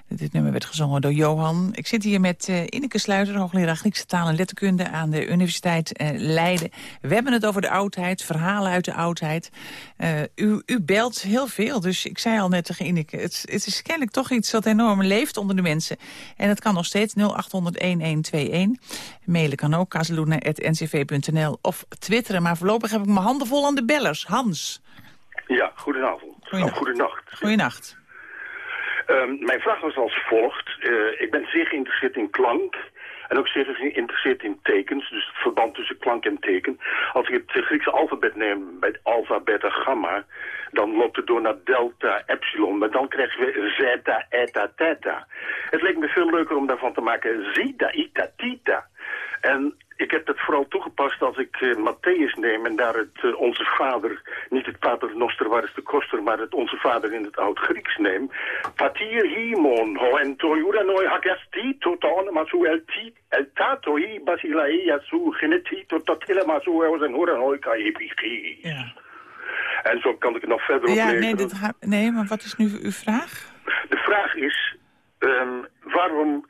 Dit nummer werd gezongen door Johan. Ik zit hier met uh, Ineke Sluiter, hoogleraar Griekse taal en letterkunde... aan de Universiteit uh, Leiden. We hebben het over de oudheid, verhalen uit de oudheid. Uh, u, u belt heel veel, dus ik zei al net tegen Ineke... Het, het is kennelijk toch iets dat enorm leeft onder de mensen. En dat kan nog steeds 0800-1121. Mailen kan ook, casaluna.ncv.nl of twitteren. Maar voorlopig heb ik mijn handen vol aan de bellers. Hans. Ja, goedenavond. Goedenacht. Oh, goedenacht. Goedenacht. Um, mijn vraag was als volgt. Uh, ik ben zeer geïnteresseerd in klank. En ook zeer geïnteresseerd in tekens, dus het verband tussen klank en teken. Als ik het Griekse alfabet neem, bij alpha, beta, gamma... dan loopt het door naar delta, epsilon. Maar dan krijgen we zeta, eta, theta. Het leek me veel leuker om daarvan te maken zeta, ita, tita. En ik heb dat vooral toegepast als ik uh, Matthäus neem en daar het uh, Onze Vader, niet het Pater Noster waar is de koster, maar het Onze Vader in het Oud-Grieks neem. Patir himon ho en toiura noi hagasti toton masu el ti el tato hi basilae yasu geneti tot helemaal zo eus en horen hoi kai Ja. En zo kan ik het nog verder Ja, nee, dit nee, maar wat is nu uw vraag? De vraag is, um, waarom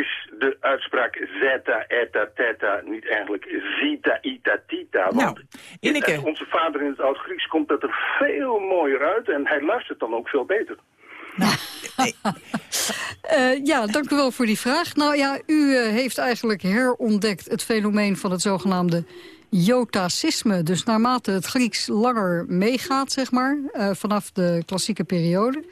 is de uitspraak zeta, eta, theta niet eigenlijk zita, ita, tita? Nou, Want Ineke. in het onze vader in het Oud-Grieks komt dat er veel mooier uit en hij luistert dan ook veel beter. Uh, ja, dank u wel voor die vraag. Nou ja, u uh, heeft eigenlijk herontdekt het fenomeen van het zogenaamde jotacisme. Dus naarmate het Grieks langer meegaat, zeg maar, uh, vanaf de klassieke periode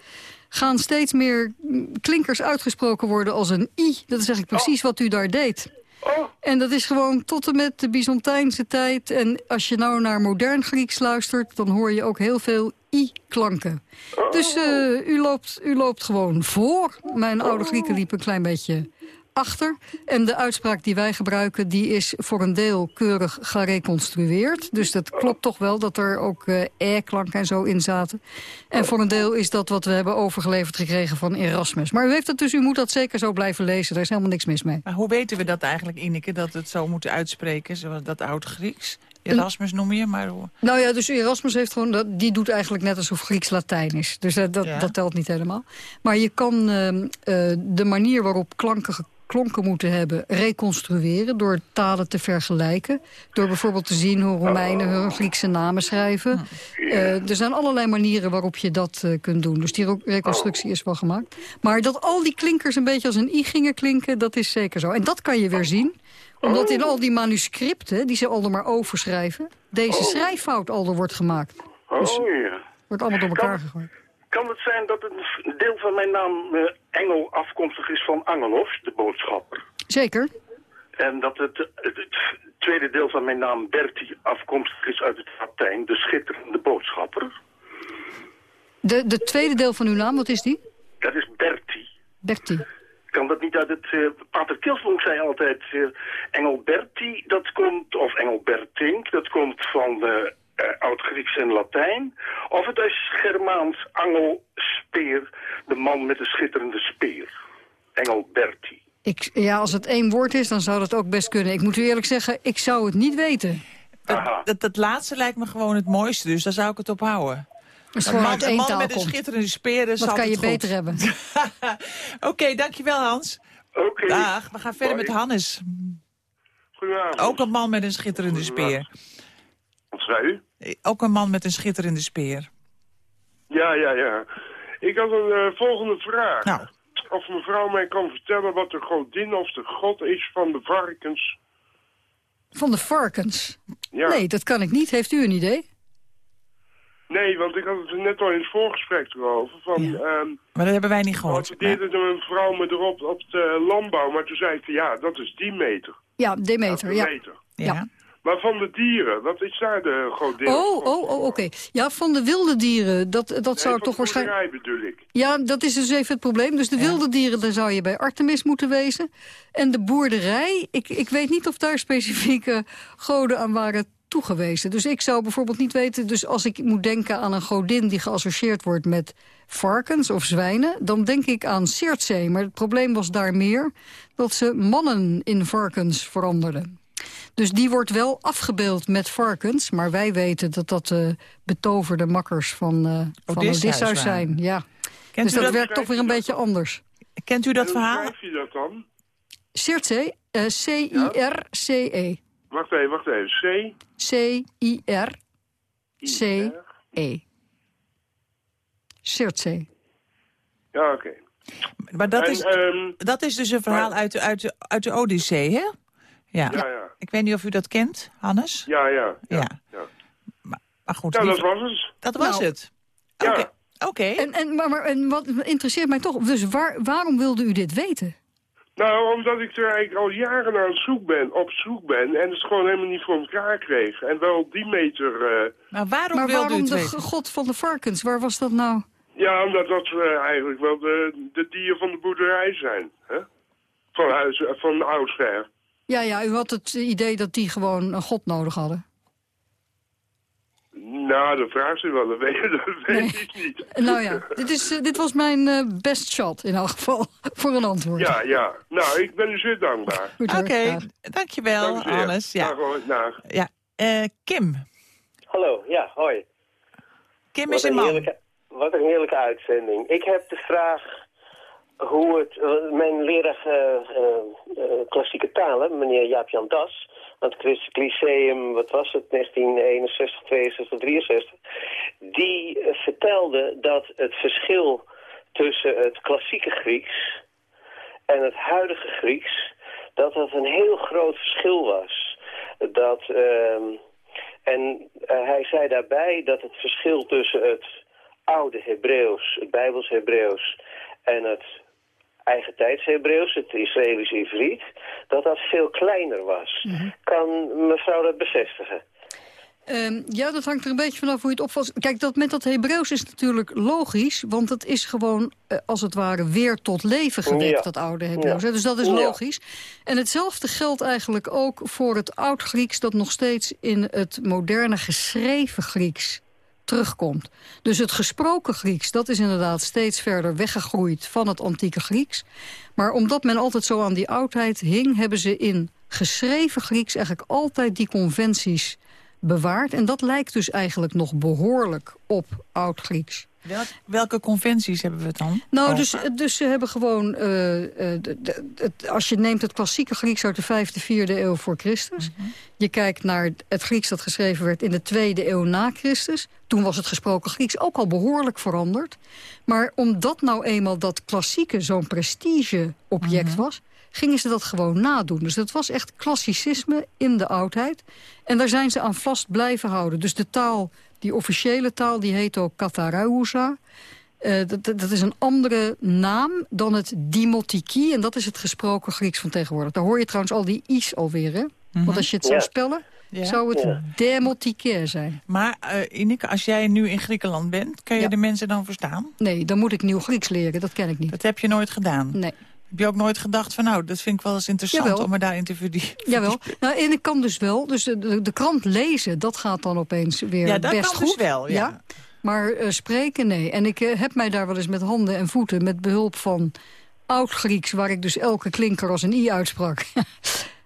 gaan steeds meer klinkers uitgesproken worden als een i. Dat is eigenlijk precies oh. wat u daar deed. Oh. En dat is gewoon tot en met de Byzantijnse tijd. En als je nou naar modern Grieks luistert... dan hoor je ook heel veel i-klanken. Oh. Dus uh, u, loopt, u loopt gewoon voor. Mijn oude Grieken liepen een klein beetje achter. En de uitspraak die wij gebruiken, die is voor een deel keurig gereconstrueerd. Dus dat klopt toch wel dat er ook uh, e-klanken en zo in zaten. En voor een deel is dat wat we hebben overgeleverd gekregen van Erasmus. Maar u heeft dat dus, u moet dat zeker zo blijven lezen. Daar is helemaal niks mis mee. Maar hoe weten we dat eigenlijk, Ineke, dat we het zo moeten uitspreken, zoals dat oud-Grieks? Erasmus noem je, maar... hoe- Nou ja, dus Erasmus heeft gewoon, dat, die doet eigenlijk net alsof Grieks-Latijn is. Dus dat, dat, Ja. dat telt niet helemaal. Maar je kan ehm, eh, de manier waarop klanken geklonken moeten hebben reconstrueren... door talen te vergelijken. Door bijvoorbeeld te zien hoe Romeinen hun Griekse namen schrijven. Eh, er zijn allerlei manieren waarop je dat eh, kunt doen. Dus die reconstructie is wel gemaakt. Maar dat al die klinkers een beetje als een i gingen klinken, dat is zeker zo. En dat kan je weer zien omdat in al die manuscripten, die ze al maar overschrijven... deze schrijffout al wordt gemaakt. Dus Oh ja. wordt allemaal door elkaar gegooid. Kan het zijn dat een deel van mijn naam eh, Engel afkomstig is van Angelos, de boodschapper? Zeker. En dat het, het, het tweede deel van mijn naam Bertie afkomstig is uit het Latijn, de schitterende boodschapper? De, de tweede deel van uw naam, wat is die? Dat is Bertie. Bertie. Kan dat niet uit het... eh, Pater Kilsbonk zei altijd... eh, Engel Bertie, dat komt... Of Engel Bertink, dat komt van Oud-Grieks en Latijn. Of het is Germaans Angel Speer, de man met de schitterende speer. Engel Bertie. Ik, ja, als het één woord is, dan zou dat ook best kunnen. Ik moet u eerlijk zeggen, ik zou het niet weten. Dat, dat, dat laatste lijkt me gewoon het mooiste, dus daar zou ik het op houden. Als het Een gewoon man, uit een één man taal met een schitterende speer, dat Wat kan je goed. beter hebben? Oké, dankjewel Hans. Oké. Dag, we gaan verder met Hannes. Goedenavond. Ook een man met een schitterende speer. Wat zei u? Ook een man met een schitterende speer. Ja, ja, ja. Ik had een eh, volgende vraag. Nou, Of mevrouw mij kan vertellen wat de godin of de god is van de varkens. Van de varkens. Ja. Nee, dat kan ik niet. Heeft u een idee? Nee, want ik had het er net al in het voorgesprek erover. Van, Ja. ehm, maar dat hebben wij niet gehoord. attendeerde er een vrouw me erop op de landbouw. Maar toen zei ik, ja, dat is Demeter. Ja, Demeter, ja. Demeter. Ja. Ja. Maar van de dieren, wat is daar de godin? Oh, oh, oh oké. Ja, van de wilde dieren, dat, dat Nee, zou toch waarschijnlijk... bedoel ik. Ja, dat is dus even het probleem. Dus de wilde dieren, daar zou je bij Artemis moeten wezen. En de boerderij, ik, ik weet niet of daar specifieke goden aan waren toegewezen. Dus ik zou bijvoorbeeld niet weten... dus als ik moet denken aan een godin die geassocieerd wordt met varkens of zwijnen... dan denk ik aan Circe. Maar het probleem was daar meer dat ze mannen in varkens veranderden. Dus die wordt wel afgebeeld met varkens. Maar wij weten dat dat de betoverde makkers van, eh van Odysseus zijn. Ja. Kent, Dus u dat dat, werkt toch weer een beetje anders. kent u dat En hoe verhaal? schrijf je dat dan? Circe, eh, C-I-R-C-E. Wacht even, wacht even. C, C-I-R-C-E. I, R. Circe. Ja, oké. Maar dat En, is, ehm, dat is dus een verhaal maar- uit, de- uit, de, uit de Odyssee, hè? Ja. ja, ja. Ik weet niet of u dat kent, Hannes. Ja, ja. Ja. ja. ja. Maar goed, Ja, dat was het. dat was Nou, het. ja. Oké. Oké. En, en, maar, maar en wat interesseert mij toch... Dus waar, waarom wilde u dit weten? Nou, omdat ik er eigenlijk al jaren aan zoek ben, op zoek ben en het gewoon helemaal niet voor elkaar kreeg. En wel die meter, eh, Maar waarom Maar wilde u waarom het de weten? god van de varkens? Waar was dat nou? ja, omdat dat eh, eigenlijk wel de, de dieren van de boerderij zijn. Hè? Van, huis, van oudsher. Ja, ja, u had het idee dat die gewoon een god nodig hadden. Nou, dat vraagt u wel, dat weet, dat weet Nee. ik niet. Nou ja, dit, is, eh, dit was mijn eh, best shot in elk geval voor een antwoord. Ja, ja. Nou, ik ben u zeer dankbaar. Oké. Ja. dankjewel, Dank. Hannes. Ja. Dag, hoor. Dag. ja. Eh, Kim. Hallo, ja, hoi. Kim is Wat een, man. heerlijke, wat een heerlijke uitzending. Ik heb de vraag hoe het... eh, mijn leraar eh, eh, klassieke talen, meneer Jaap-Jan Das... aan het Christelijk Lyceum, wat was het, 1961, 62, 63... die vertelde dat het verschil tussen het klassieke Grieks en het huidige Grieks... dat dat een heel groot verschil was. Dat... ehm, en hij zei daarbij dat het verschil tussen het oude Hebreeuws, het Bijbels Hebreeuws en het eigen tijds Hebreeuws, het Israëlisch Ivriet, dat dat veel kleiner was. Kan mevrouw dat bevestigen? Ehm, ja, dat hangt er een beetje vanaf hoe je het opvalt. Kijk, dat met dat Hebreeuws is natuurlijk logisch... want het is gewoon, eh, als het ware, weer tot leven gewekt, Ja. dat oude Hebreeuws. Ja. Dus dat is Ja. logisch. En hetzelfde geldt eigenlijk ook voor het oud-Grieks... dat nog steeds in het moderne geschreven Grieks terugkomt. Dus het gesproken Grieks, dat is inderdaad steeds verder weggegroeid... van het antieke Grieks. Maar omdat men altijd zo aan die oudheid hing... hebben ze in geschreven Grieks eigenlijk altijd die conventies bewaard. En dat lijkt dus eigenlijk nog behoorlijk op Oud-Grieks. Welk- welke conventies hebben we het dan? Nou, over? dus, dus ze hebben gewoon... eh, eh, het- als je neemt het klassieke Grieks uit de vijfde, vierde eeuw voor Christus... je kijkt naar het Grieks dat geschreven werd in de tweede eeuw na Christus... toen was het gesproken Grieks ook al behoorlijk veranderd. Maar omdat nou eenmaal dat klassieke zo'n prestige-object was... gingen ze dat gewoon nadoen. Dus dat was echt klassicisme in de oudheid. En daar zijn ze aan vast blijven houden. Dus de taal, die officiële taal, die heet ook Katharauza... Eh, dat, dat is een andere naam dan het dimotiki. En dat is het gesproken Grieks van tegenwoordig. Daar hoor je trouwens al die i's alweer, hè? Want als je het zou spellen, Ja. zou het Ja. zijn. Maar eh, Ineke, als jij nu in Griekenland bent, kan je Ja. de mensen dan verstaan? Nee, dan moet ik nieuw Grieks leren. Dat ken ik niet. Dat heb je nooit gedaan. Nee. Heb je ook nooit gedacht van nou, dat vind ik wel eens interessant Jawel. om me daarin te verdiepen? Jawel. Nou, en ik kan dus wel. Dus de, de, krant lezen, dat gaat dan opeens weer Ja, dat best kan goed. dus wel, ja. Maar eh, spreken, nee. En ik eh, heb mij daar wel eens met handen en voeten... met behulp van oud-Grieks, waar ik dus elke klinker als een i uitsprak...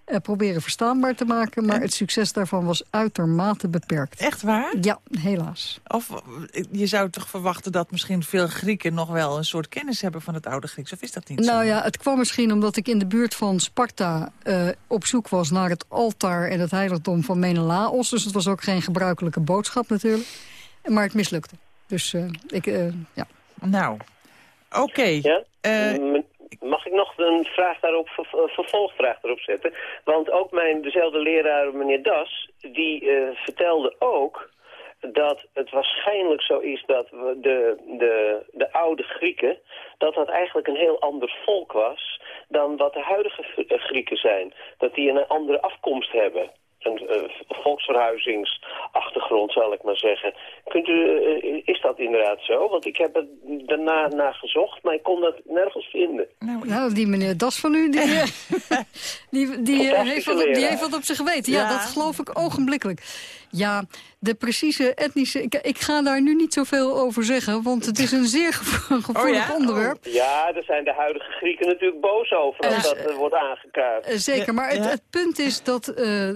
eh, proberen verstaanbaar te maken. Maar het succes daarvan was uitermate beperkt. Echt waar? Ja, helaas. Of eh, je zou toch verwachten dat misschien veel Grieken nog wel een soort kennis hebben van het oude Grieks? Of is dat niet zo? Nou ja, het kwam misschien omdat ik in de buurt van Sparta eh, op zoek was naar het altaar en het heiligdom van Menelaos. Dus het was ook geen gebruikelijke boodschap natuurlijk. Maar het mislukte. Dus eh, ik, eh, ja. Nou, oké. Ja? Eh, Mag ik nog een vraag daarop, ver- ver- vervolgvraag erop zetten? Want ook mijn, dezelfde leraar, meneer Das, die eh, vertelde ook dat het waarschijnlijk zo is dat de, de, de oude Grieken, dat dat eigenlijk een heel ander volk was dan wat de huidige eh, Grieken zijn. Dat die een andere afkomst hebben. Een volksverhuizingsachtergrond, zal ik maar zeggen. Kunt u, eh, is dat inderdaad zo? Want ik heb het daarna naar gezocht, maar ik kon dat nergens vinden. nou, Nou, die meneer Das van u, die, eh, die, die, eh, heeft wat, op- die heeft wat op zich geweten. Ja, Ja. dat geloof ik ogenblikkelijk. Ja, de precieze etnische... Ik, ik ga daar nu niet zoveel over zeggen, want het is een zeer gevo- gevoelig ja? onderwerp. Ja, daar zijn de huidige Grieken natuurlijk boos over als dat eh, wordt aangekaart. Eh, Zeker, maar het, het punt is dat eh,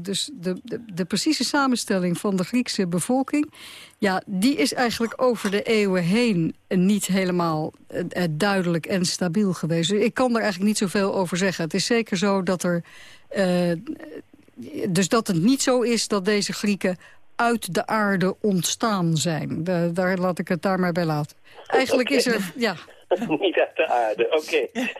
dus de, de, de precieze samenstelling van de Griekse bevolking... ja, die is eigenlijk over de eeuwen heen niet helemaal duidelijk en stabiel geweest. Ik kan er eigenlijk niet zoveel over zeggen. Het is zeker zo dat er... eh, dus dat het niet zo is dat deze Grieken uit de aarde ontstaan zijn. Da- daar laat ik het daar maar bij laten. Eigenlijk is er... Ja, Niet uit de aarde, oké. moet,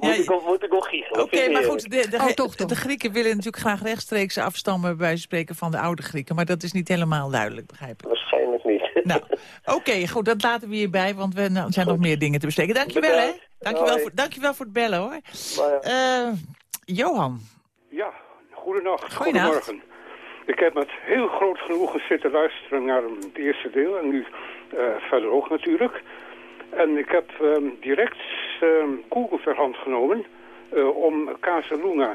Ja, ik ook- moet ik giechelen? Oké, maar goed, de, de, Oh, toch, toch. de Grieken willen natuurlijk graag rechtstreeks afstammen... bij spreken van de oude Grieken. Maar dat is niet helemaal duidelijk, begrijp ik. Waarschijnlijk niet. Nou, oké, goed, dat laten we hierbij, want we nou, er zijn nog meer dingen te bespreken. Dankjewel, hè? Bedankt. Dankjewel Hoi. voor, dankjewel voor het bellen, hoor. Maar, Eh, Johan. Ja, goedenacht. Goedemorgen. Ik heb met heel groot genoegen zitten luisteren naar het eerste deel en nu eh, verder ook natuurlijk. En ik heb ehm, direct ehm, Google ter hand genomen eh, om Casaluna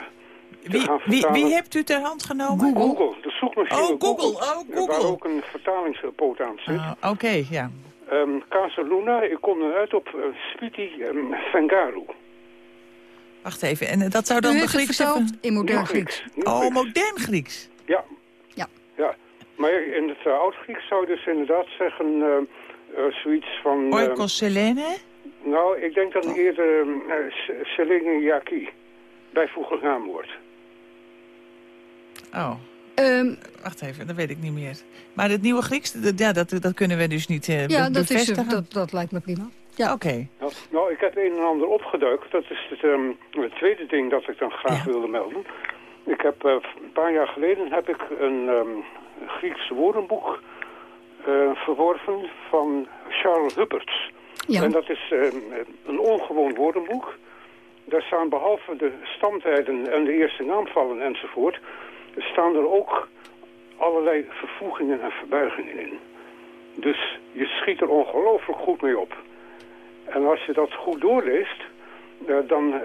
te Wie, gaan wie, vertalen. wie hebt u ter hand genomen? Google, de zoekmachine Oh, Google, oh, eh, Google. Waar ook een vertalingspoot aan zit. Ah, Oké, ja. Ehm Casaluna, ik kom eruit op uh, Spiti um, Vengaru. Wacht even, en eh, dat zou dan de Griekse... in modern Grieks. Oh, modern Grieks. Ja. Ja. Ja. Maar in het uh, Oud-Grieks zou je dus inderdaad zeggen uh, uh, zoiets van... Uh, Oikos Selene? nou, ik denk dan eerder uh, Selene Yaki. Bijvoeglijk naamwoord. Oh. Ehm, Wacht even, dat weet ik niet meer. Maar het nieuwe Grieks, dat, ja, dat, dat kunnen we dus niet uh, ja, be dat, is, bevestigen? dat, dat lijkt me prima. Ja. Oké. Nou, nou, ik heb een en ander opgeduikt. Dat is het, um, het tweede ding dat ik dan graag Ja. wilde melden. Ik heb uh, een paar jaar geleden heb ik een um, Grieks woordenboek uh, verworven van Charles Hupperts. Ja. En dat is uh, een ongewoon woordenboek. Daar staan behalve de stamtijden en de eerste naamvallen enzovoort... staan er ook allerlei vervoegingen en verbuigingen in. Dus je schiet er ongelooflijk goed mee op. En als je dat goed doorleest, uh, dan, uh,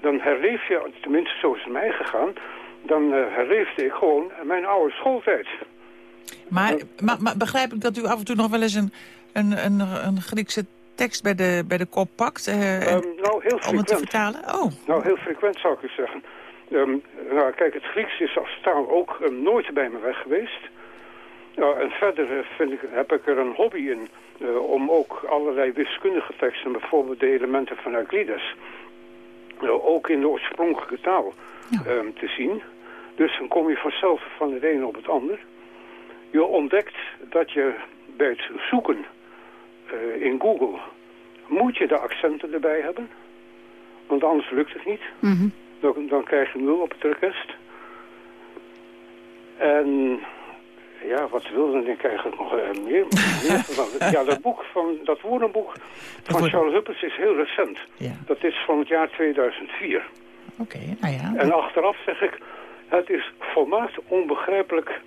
dan herleef je, tenminste zo is het mij gegaan... dan uh, herleefde ik gewoon mijn oude schooltijd. Maar, maar, maar begrijp ik dat u af en toe nog wel eens een, een, een, een Griekse tekst bij de, bij de kop pakt? Uh, um, nou, heel om het te vertalen? Oh. Nou, heel frequent zou ik u zeggen. Ehm, nou, kijk, het Grieks is als taal ook ehm, nooit bij me weg geweest. Nou, en verder eh, vind ik, heb ik er een hobby in eh, om ook allerlei wiskundige teksten, bijvoorbeeld de elementen van Euclides, eh, ook in de oorspronkelijke taal ehm, te zien. Dus dan kom je vanzelf van het een op het ander. Je ontdekt dat je bij het zoeken in Google moet je de accenten erbij hebben. Want anders lukt het niet. Mhm. Dan, dan krijg je nul op het request. En ja, wat wilde ik eigenlijk nog eh, meer? meer van? ja, dat boek van dat woordenboek van Charles Huppels is heel recent. Ja. Dat is van het jaar 2004. Oké, nou ja. En achteraf zeg ik, het is volmaakt onbegrijpelijk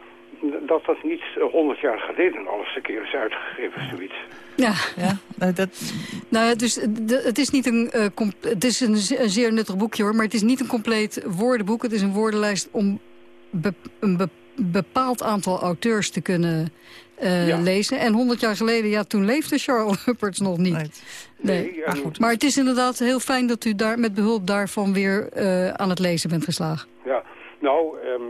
dat dat niet honderd jaar geleden al eens een keer is uitgegeven, zoiets. Ja. ja nou, dat... Nou, ja, dus de- het is, niet een, eh, het is een, ze- een zeer nuttig boekje hoor, maar het is niet een compleet woordenboek. Het is een woordenlijst om be- een be- bepaald aantal auteurs te kunnen eh, Ja. lezen. En honderd jaar geleden, ja, toen leefde Charles Hupperts nog niet. Nee. Nee, maar, en- goed. maar het is inderdaad heel fijn dat u daar met behulp daarvan weer eh, aan het lezen bent geslagen. Ja, nou, ehm,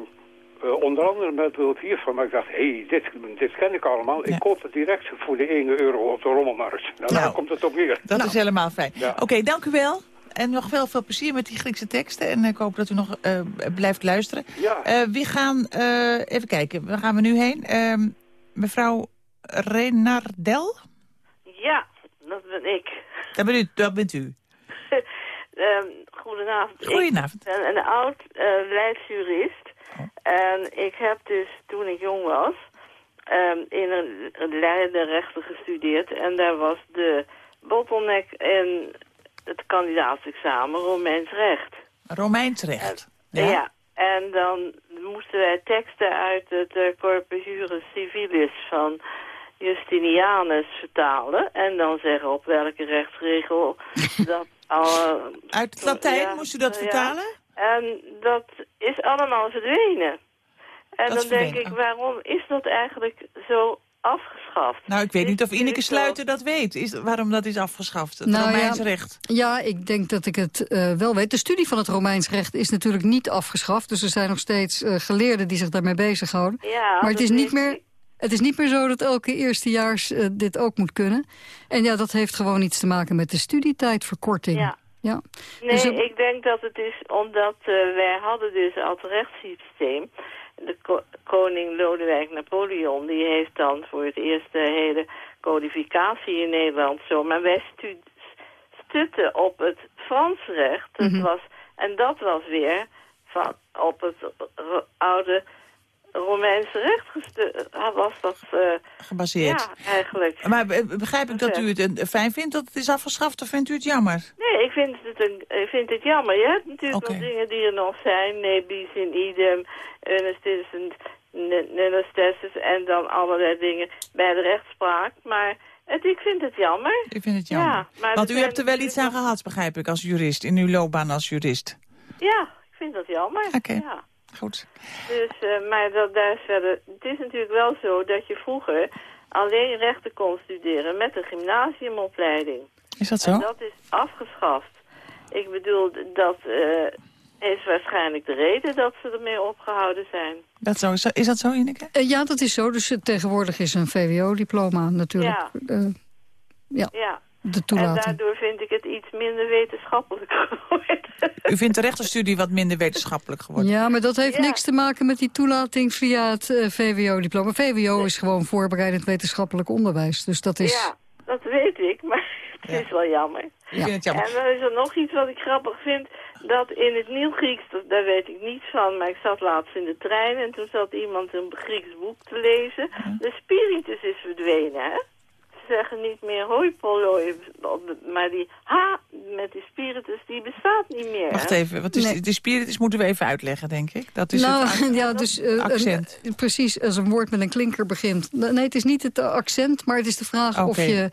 eh, onder andere met behulp hiervan, maar ik dacht, hé, hey, dit, dit ken ik allemaal. Ik koop het direct voor de 1 euro op de rommelmarkt. Nou, daar Nou, komt het op neer. Dat is helemaal fijn. Ja. Oké, dank u wel. En nog wel veel plezier met die Griekse teksten. En ik hoop dat u nog eh, blijft luisteren. Ja. Eh, we gaan, eh, even kijken, waar gaan we nu heen? Ehm, mevrouw Renardel? Ja, dat ben ik. Dat bent u. Dat bent u. Ehm, goedenavond. Goedenavond. Ik ben een oud eh lijfsjurist. En ik heb dus toen ik jong was ehm, in een, een Leidenrechten gestudeerd. En daar was de bottleneck in het kandidaatsexamen Romeins recht. Romeins recht. Ja. En dan moesten wij teksten uit het eh, Corpus Juris Civilis van Justinianus vertalen. En dan zeggen op welke rechtsregel dat alle... Uit het Latijn Ja, moest u dat ja. vertalen? En dat is allemaal verdwenen. En Dat dan denk ik, waarom is dat eigenlijk zo afgeschaft? Nou, ik weet niet of Ineke Sluiter dat weet. Is, waarom dat is afgeschaft, het Nou, Romeins ja. recht. Ja, ik denk dat ik het eh, wel weet. De studie van het Romeins recht is natuurlijk niet afgeschaft. Dus er zijn nog steeds eh, geleerden die zich daarmee bezighouden. Ja, maar het is, niet meer, het is niet meer zo dat elke eerstejaars eh, dit ook moet kunnen. En ja, dat heeft gewoon iets te maken met de studietijdverkorting. Ja. Ja. Nee, Dus ik denk dat het is omdat wij hadden dus al het rechtssysteem. De ko- koning Lodewijk Napoleon, die heeft dan voor het eerst de hele codificatie in Nederland zo. Maar wij stu stutten op het Frans recht. Dat Mhm. was, en dat was weer van, op het oude Romeinse recht ah, was dat... eh, Gebaseerd. Ja, eigenlijk. Maar be- begrijp ik dat u het fijn vindt dat het is afgeschaft of vindt u het jammer? Nee, ik vind het, een, ik vind het jammer. Je hebt natuurlijk nog dingen die er nog zijn. Nebis in idem, en nullestes en dan allerlei dingen bij de rechtspraak. Maar het, ik vind het jammer. U vindt het jammer? Ja, maar Want u hebt er wel iets aan gehad, begrijp ik, als jurist. In uw loopbaan als jurist. Ja, ik vind dat jammer. Oké. Ja. Goed. Dus, eh, maar dat, daar is verder... Het is natuurlijk wel zo dat je vroeger alleen rechten kon studeren met een gymnasiumopleiding. Is dat zo? En dat is afgeschaft. Ik bedoel, dat eh, is waarschijnlijk de reden dat ze ermee opgehouden zijn. Dat zo, is, is dat zo, Ineke? Eh, ja, dat is zo. Dus tegenwoordig is een VWO-diploma natuurlijk Ja. eh, ja, Ja. De En toelating. daardoor vind ik het iets minder wetenschappelijk geworden. U vindt de rechtenstudie wat minder wetenschappelijk geworden? Ja, maar dat heeft Ja. niks te maken met die toelating via het eh, VWO-diploma. VWO is gewoon voorbereidend wetenschappelijk onderwijs. Dus dat is... Ja, dat weet ik, maar het is wel jammer. Ik vind het jammer. En dan is er nog iets wat ik grappig vind. Dat in het Nieuw-Grieks, daar weet ik niets van, maar ik zat laatst in de trein en toen zat iemand een Grieks boek te lezen. De spiritus is verdwenen, hè? Ze zeggen niet meer hoi polloi, maar die H met die spiritus, die bestaat niet meer. Wacht even, wat is Nee. de spiritus moeten we even uitleggen, denk ik. Dat is nou, het ja, dus, eh, accent. een- precies, als een woord met een klinker begint. Nee, het is niet het accent, maar het is de vraag of je...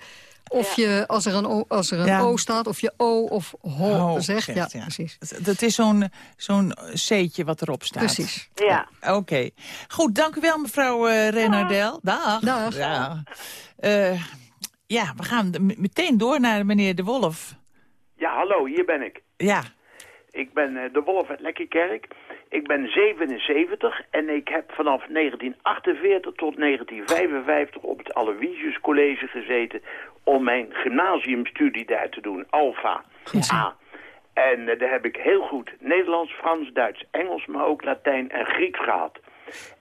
Of je, als er een, o, als er een Ja. O staat, of je O of ho, Ho zegt. zegt, ja, ja. precies. Dat is zo'n zo'n C'tje wat erop staat. Precies. Ja. Oké. Goed, dank u wel, mevrouw eh Renardel. Dag. Dag. Ja. Eh, ja, we gaan meteen door naar meneer De Wolf. Ja, hallo, hier ben ik. Ja. Ik ben eh, de Wolf uit Lekkerkerk. Ik ben 77 en ik heb vanaf 1948 tot 1955 op het Aloysius College gezeten om mijn gymnasiumstudie daar te doen, Alpha A. En eh, daar heb ik heel goed Nederlands, Frans, Duits, Engels, maar ook Latijn en Grieks gehad.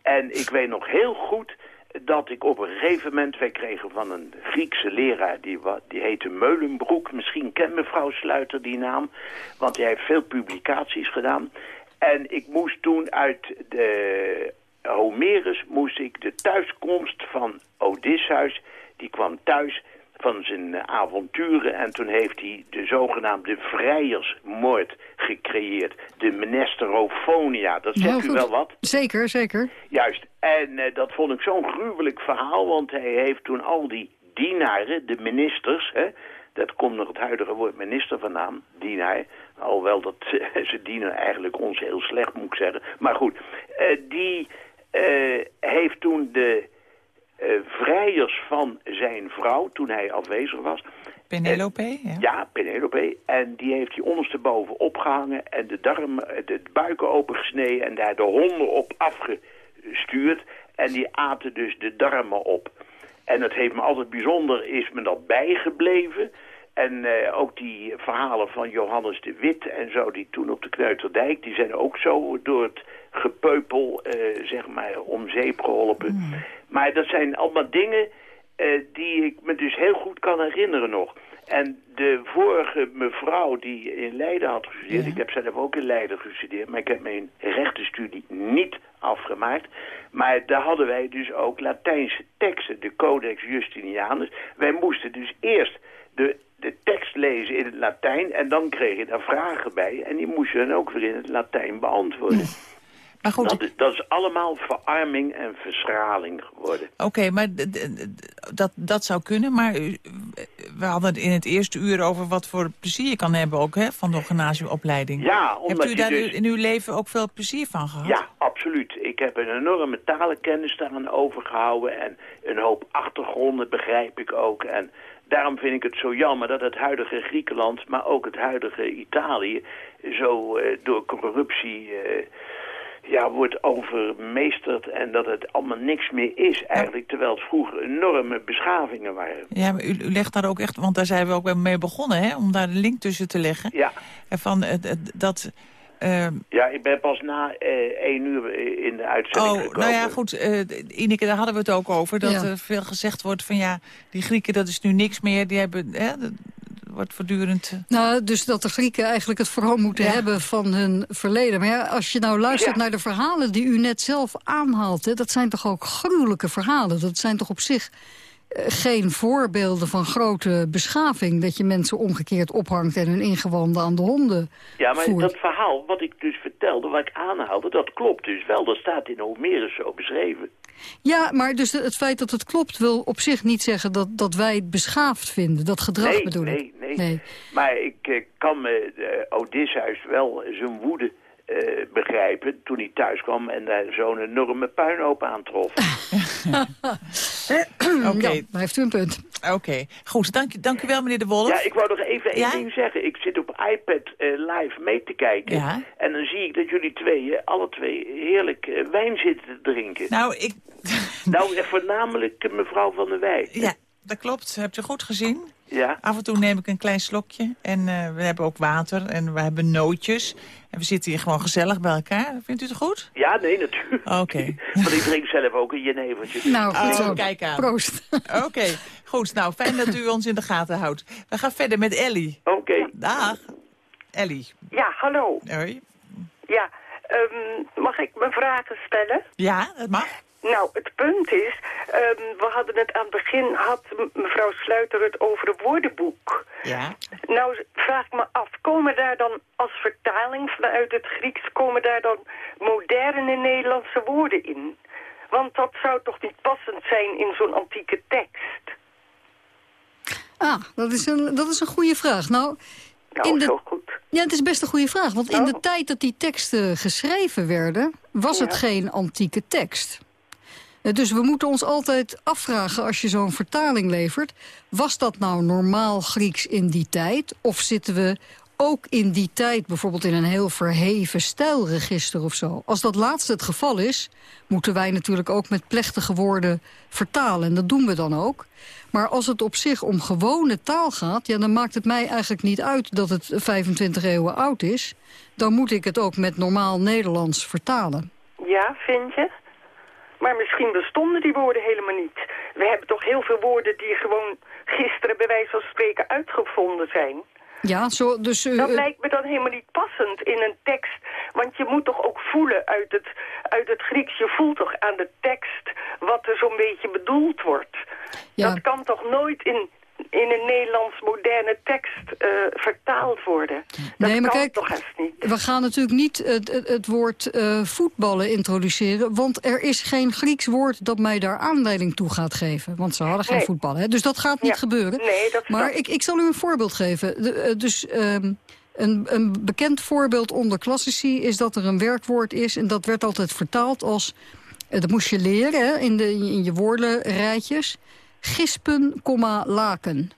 En ik weet nog heel goed dat ik op een gegeven moment... wij kregen van een Griekse leraar, die, die heette Meulenbroek. Misschien kent mevrouw Sluiter die naam, want hij heeft veel publicaties gedaan. En ik moest toen uit de Homerus moest ik de thuiskomst van Odysseus... die kwam thuis van zijn eh, avonturen en toen heeft hij de zogenaamde vrijersmoord gecreëerd. De Mnesterophonia, dat zegt Heel u wel wat? Zeker, zeker. Juist, en eh, dat vond ik zo'n gruwelijk verhaal, want hij heeft toen al die dienaren, de ministers, hè, dat komt nog het huidige woord minister vandaan, dienaar, alhoewel dat ze dienen eigenlijk ons heel slecht, moet ik zeggen. Maar goed, eh, die eh, heeft toen de eh, vrijers van zijn vrouw, toen hij afwezig was, Penelope, ja. ja, Penelope. En die heeft hij ondersteboven opgehangen en de darm, de buiken opengesneden en daar de honden op afgestuurd. En die aten dus de darmen op. En het heeft me altijd bijzonder, is me dat bijgebleven. En eh, ook die verhalen van Johannes de Wit en zo, die toen op de Kneuterdijk, die zijn ook zo door het gepeupel, eh, zeg maar, om zeep geholpen. Maar dat zijn allemaal dingen eh, die ik me dus heel goed kan herinneren nog. En de vorige mevrouw die in Leiden had gestudeerd, ik heb zelf ook in Leiden gestudeerd, maar ik heb mijn rechtenstudie niet afgemaakt. Maar daar hadden wij dus ook Latijnse teksten, de Codex Justinianus. Wij moesten dus eerst de, de tekst lezen in het Latijn en dan kreeg je daar vragen bij. En die moest je dan ook weer in het Latijn beantwoorden. Maar goed, dat, is- dat is allemaal verarming en verschraling geworden. Oké, maar dat, dat zou kunnen. Maar we hadden het in het eerste uur over wat voor plezier je kan hebben ook, hè, van de gymnasiumopleiding. Ja, omdat Hebt u daar dus- in uw leven ook veel plezier van gehad? Ja, absoluut. Ik heb een enorme talenkennis daaraan overgehouden en een hoop achtergronden begrijp ik ook. En daarom vind ik het zo jammer dat het huidige Griekenland, maar ook het huidige Italië, zo eh, door corruptie eh, ja, wordt overmeesterd en dat het allemaal niks meer is eigenlijk, terwijl het vroeger enorme beschavingen waren. Ja, maar u, u legt daar ook echt, want daar zijn we ook mee begonnen, hè, om daar de link tussen te leggen. Ja. En van eh, dat. Ehm, Ja, ik ben pas na eh, één uur in de uitzending Oh, gekomen. nou ja, goed. eh, Ineke, daar hadden we het ook over. Dat Ja. er veel gezegd wordt van ja, die Grieken, dat is nu niks meer. Die hebben, hè, dat wordt voortdurend... eh, Nou, dus dat de Grieken eigenlijk het vooral moeten hebben van hun verleden. Maar ja, als je nou luistert naar de verhalen die u net zelf aanhaalt... Hè, dat zijn toch ook gruwelijke verhalen. Dat zijn toch op zich geen voorbeelden van grote beschaving... dat je mensen omgekeerd ophangt en hun ingewanden aan de honden Ja, maar voert. dat verhaal wat ik dus vertelde, wat ik aanhaalde, dat klopt dus wel. Dat staat in Homerus zo beschreven. Ja, maar dus het feit dat het klopt wil op zich niet zeggen... dat, dat wij het beschaafd vinden. Dat gedrag nee, bedoel nee, ik. nee, Maar ik eh, kan me eh, Odysseus wel zijn woede eh, begrijpen toen hij thuis kwam en daar zo'n enorme puinhoop aantrof. Oké. Ja, daar heeft u een punt. Oké, goed. Dank, dank u wel, meneer De Wolf. Ja, ik wou nog even één Ja? ding zeggen. Ik zit op iPad eh, live mee te kijken. Ja. En dan zie ik dat jullie tweeën, alle twee, heerlijk eh, wijn zitten te drinken. Nou, ik... Nou, voornamelijk eh, mevrouw van der Wij. Ja, dat klopt. Hebt u goed gezien? Ja. Af en toe neem ik een klein slokje. En eh, we hebben ook water en we hebben nootjes. En we zitten hier gewoon gezellig bij elkaar. Vindt u het goed? Ja, nee, natuurlijk. Oké. Want ik drink zelf ook een jenevertje. Nou, goed Oh, zo. kijk aan. Proost. Oké, goed. Nou, fijn dat u ons in de gaten houdt. We gaan verder met Ellie. Oké. Dag. Ellie. Ja, hallo. Hoi. Ja, ehm, mag ik mijn vragen stellen? Ja, dat mag. Nou, het punt is, ehm, we hadden het aan het begin, had mevrouw Sluiter het over een woordenboek. Ja. Nou, vraag ik me af, komen daar dan als vertaling vanuit het Grieks, komen daar dan moderne Nederlandse woorden in? Want dat zou toch niet passend zijn in zo'n antieke tekst? Ah, dat is een, dat is een goede vraag. Nou, Nou, in de, zo goed. Ja, het is best een goede vraag. Want in de tijd dat die teksten geschreven werden... was het geen antieke tekst. Eh, Dus we moeten ons altijd afvragen als je zo'n vertaling levert... was dat nou normaal Grieks in die tijd? Of zitten we ook in die tijd, bijvoorbeeld in een heel verheven stijlregister of zo. Als dat laatste het geval is, moeten wij natuurlijk ook met plechtige woorden vertalen. En dat doen we dan ook. Maar als het op zich om gewone taal gaat... Ja, dan maakt het mij eigenlijk niet uit dat het 25 eeuwen oud is. Dan moet ik het ook met normaal Nederlands vertalen. Ja, vind je? Maar misschien bestonden die woorden helemaal niet. We hebben toch heel veel woorden die gewoon gisteren bij wijze van spreken uitgevonden zijn. Ja, zo, dus... eh, Dat eh, lijkt me dan helemaal niet passend in een tekst. Want je moet toch ook voelen uit het, uit het Grieks. Je voelt toch aan de tekst wat er zo'n beetje bedoeld wordt. Ja. Dat kan toch nooit in, in een Nederlands moderne tekst eh, vertaald worden? Dat Nee, maar kan kijk, toch eens niet? We gaan natuurlijk niet het, het, woord eh, voetballen introduceren... want er is geen Grieks woord dat mij daar aanleiding toe gaat geven. Want ze hadden geen Nee. voetballen, hè? dus dat gaat niet Ja. gebeuren. Nee, dat maar ik, ik zal u een voorbeeld geven. De, eh, dus ehm, een, een bekend voorbeeld onder klassici is dat er een werkwoord is... en dat werd altijd vertaald als... dat moest je leren hè, in, de, in je woordenrijtjes. Gispen, laken.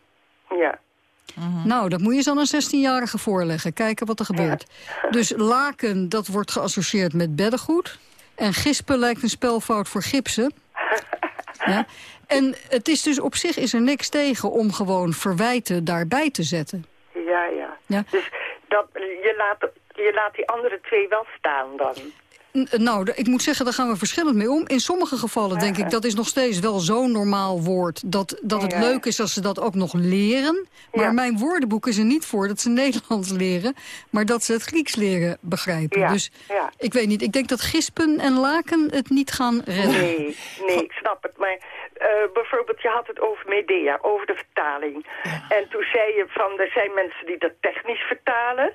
Ja. Nou, dat moet je eens aan een 16-jarige voorleggen. Kijken wat er gebeurt. Dus laken, dat wordt geassocieerd met beddengoed. En gispen lijkt een spelfout voor gipsen. Ja. En het is dus op zich is er niks tegen om gewoon verwijten daarbij te zetten. Ja, ja. Ja. Dus dat, je, laat, je laat die andere twee wel staan dan. N- Nou, ik moet zeggen, daar gaan we verschillend mee om. In sommige gevallen denk ik, dat is nog steeds wel zo'n normaal woord... dat, dat het leuk is als ze dat ook nog leren. Maar mijn woordenboek is er niet voor dat ze Nederlands leren... maar dat ze het Grieks leren begrijpen. Ja, Dus ja. ik weet niet, ik denk dat gispen en laken het niet gaan redden. Nee, nee, ik snap het. Maar eh, bijvoorbeeld, je had het over Medea, over de vertaling. En toen zei je van, er zijn mensen die dat technisch vertalen.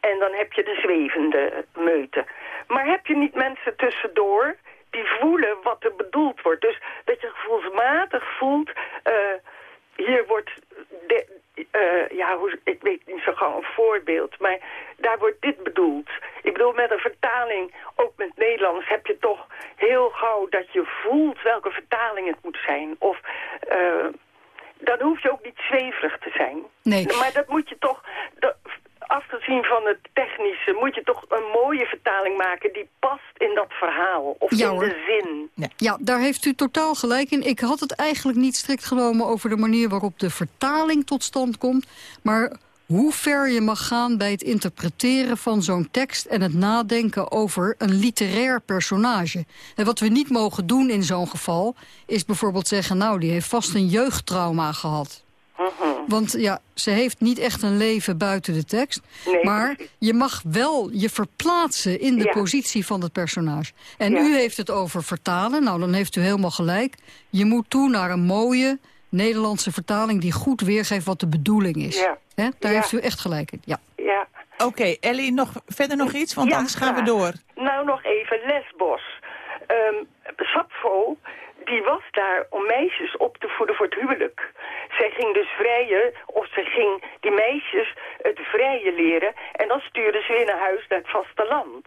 En dan heb je de zwevende meute. Maar heb je niet mensen tussendoor die voelen wat er bedoeld wordt? Dus dat je gevoelsmatig voelt, eh, hier wordt... De, eh, ja, hoe, ik weet niet zo gauw een voorbeeld, maar daar wordt dit bedoeld. Ik bedoel, met een vertaling, ook met Nederlands, heb je toch heel gauw dat je voelt welke vertaling het moet zijn. Of eh, dan hoef je ook niet zweverig te zijn. Nee. Maar dat moet je toch, dat, afgezien van het technische, moet je toch een mooie vertaling maken die past in dat verhaal. Of Ja, in de zin. Ja, daar heeft u totaal gelijk in. Ik had het eigenlijk niet strikt genomen over de manier waarop de vertaling tot stand komt. Maar hoe ver je mag gaan bij het interpreteren van zo'n tekst... en het nadenken over een literair personage. En wat we niet mogen doen in zo'n geval... is bijvoorbeeld zeggen, nou, die heeft vast een jeugdtrauma gehad. Want ja, ze heeft niet echt een leven buiten de tekst. Nee, maar je mag wel je verplaatsen in de Ja. positie van het personage. En Ja. u heeft het over vertalen. Nou, dan heeft u helemaal gelijk. Je moet toe naar een mooie Nederlandse vertaling... die goed weergeeft wat de bedoeling is. Ja. Hè? Daar Ja. heeft u echt gelijk in. Ja. Ja. Oké, Ellie, nog, verder nog iets? Want Ja, anders gaan we door. Nou, nog even Lesbos. Ehm Sappho, die was daar om meisjes op te voeden voor het huwelijk. Zij ging dus vrijen, of ze ging die meisjes het vrijen leren... en dan stuurde ze weer naar huis naar het vasteland.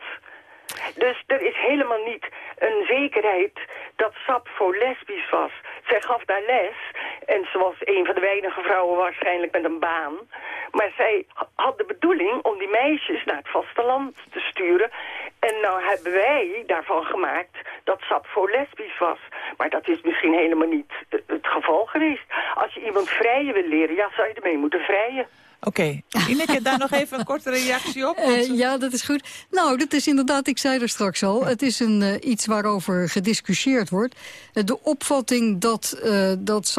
Dus er is helemaal niet een zekerheid dat Sappho lesbisch was. Zij gaf daar les en ze was een van de weinige vrouwen waarschijnlijk met een baan. Maar zij ha- had de bedoeling om die meisjes naar het vasteland te sturen. En nou hebben wij daarvan gemaakt dat Sappho lesbisch was. Maar dat is misschien helemaal niet het geval geweest. Als je iemand vrijen wil leren, ja, zou je ermee moeten vrijen. Oké, Ineke, daar nog even een korte reactie op. Eh, ja, dat is goed. Nou, dat is inderdaad, ik zei er straks al... het is een, eh, iets waarover gediscussieerd wordt. Eh, de opvatting dat, dat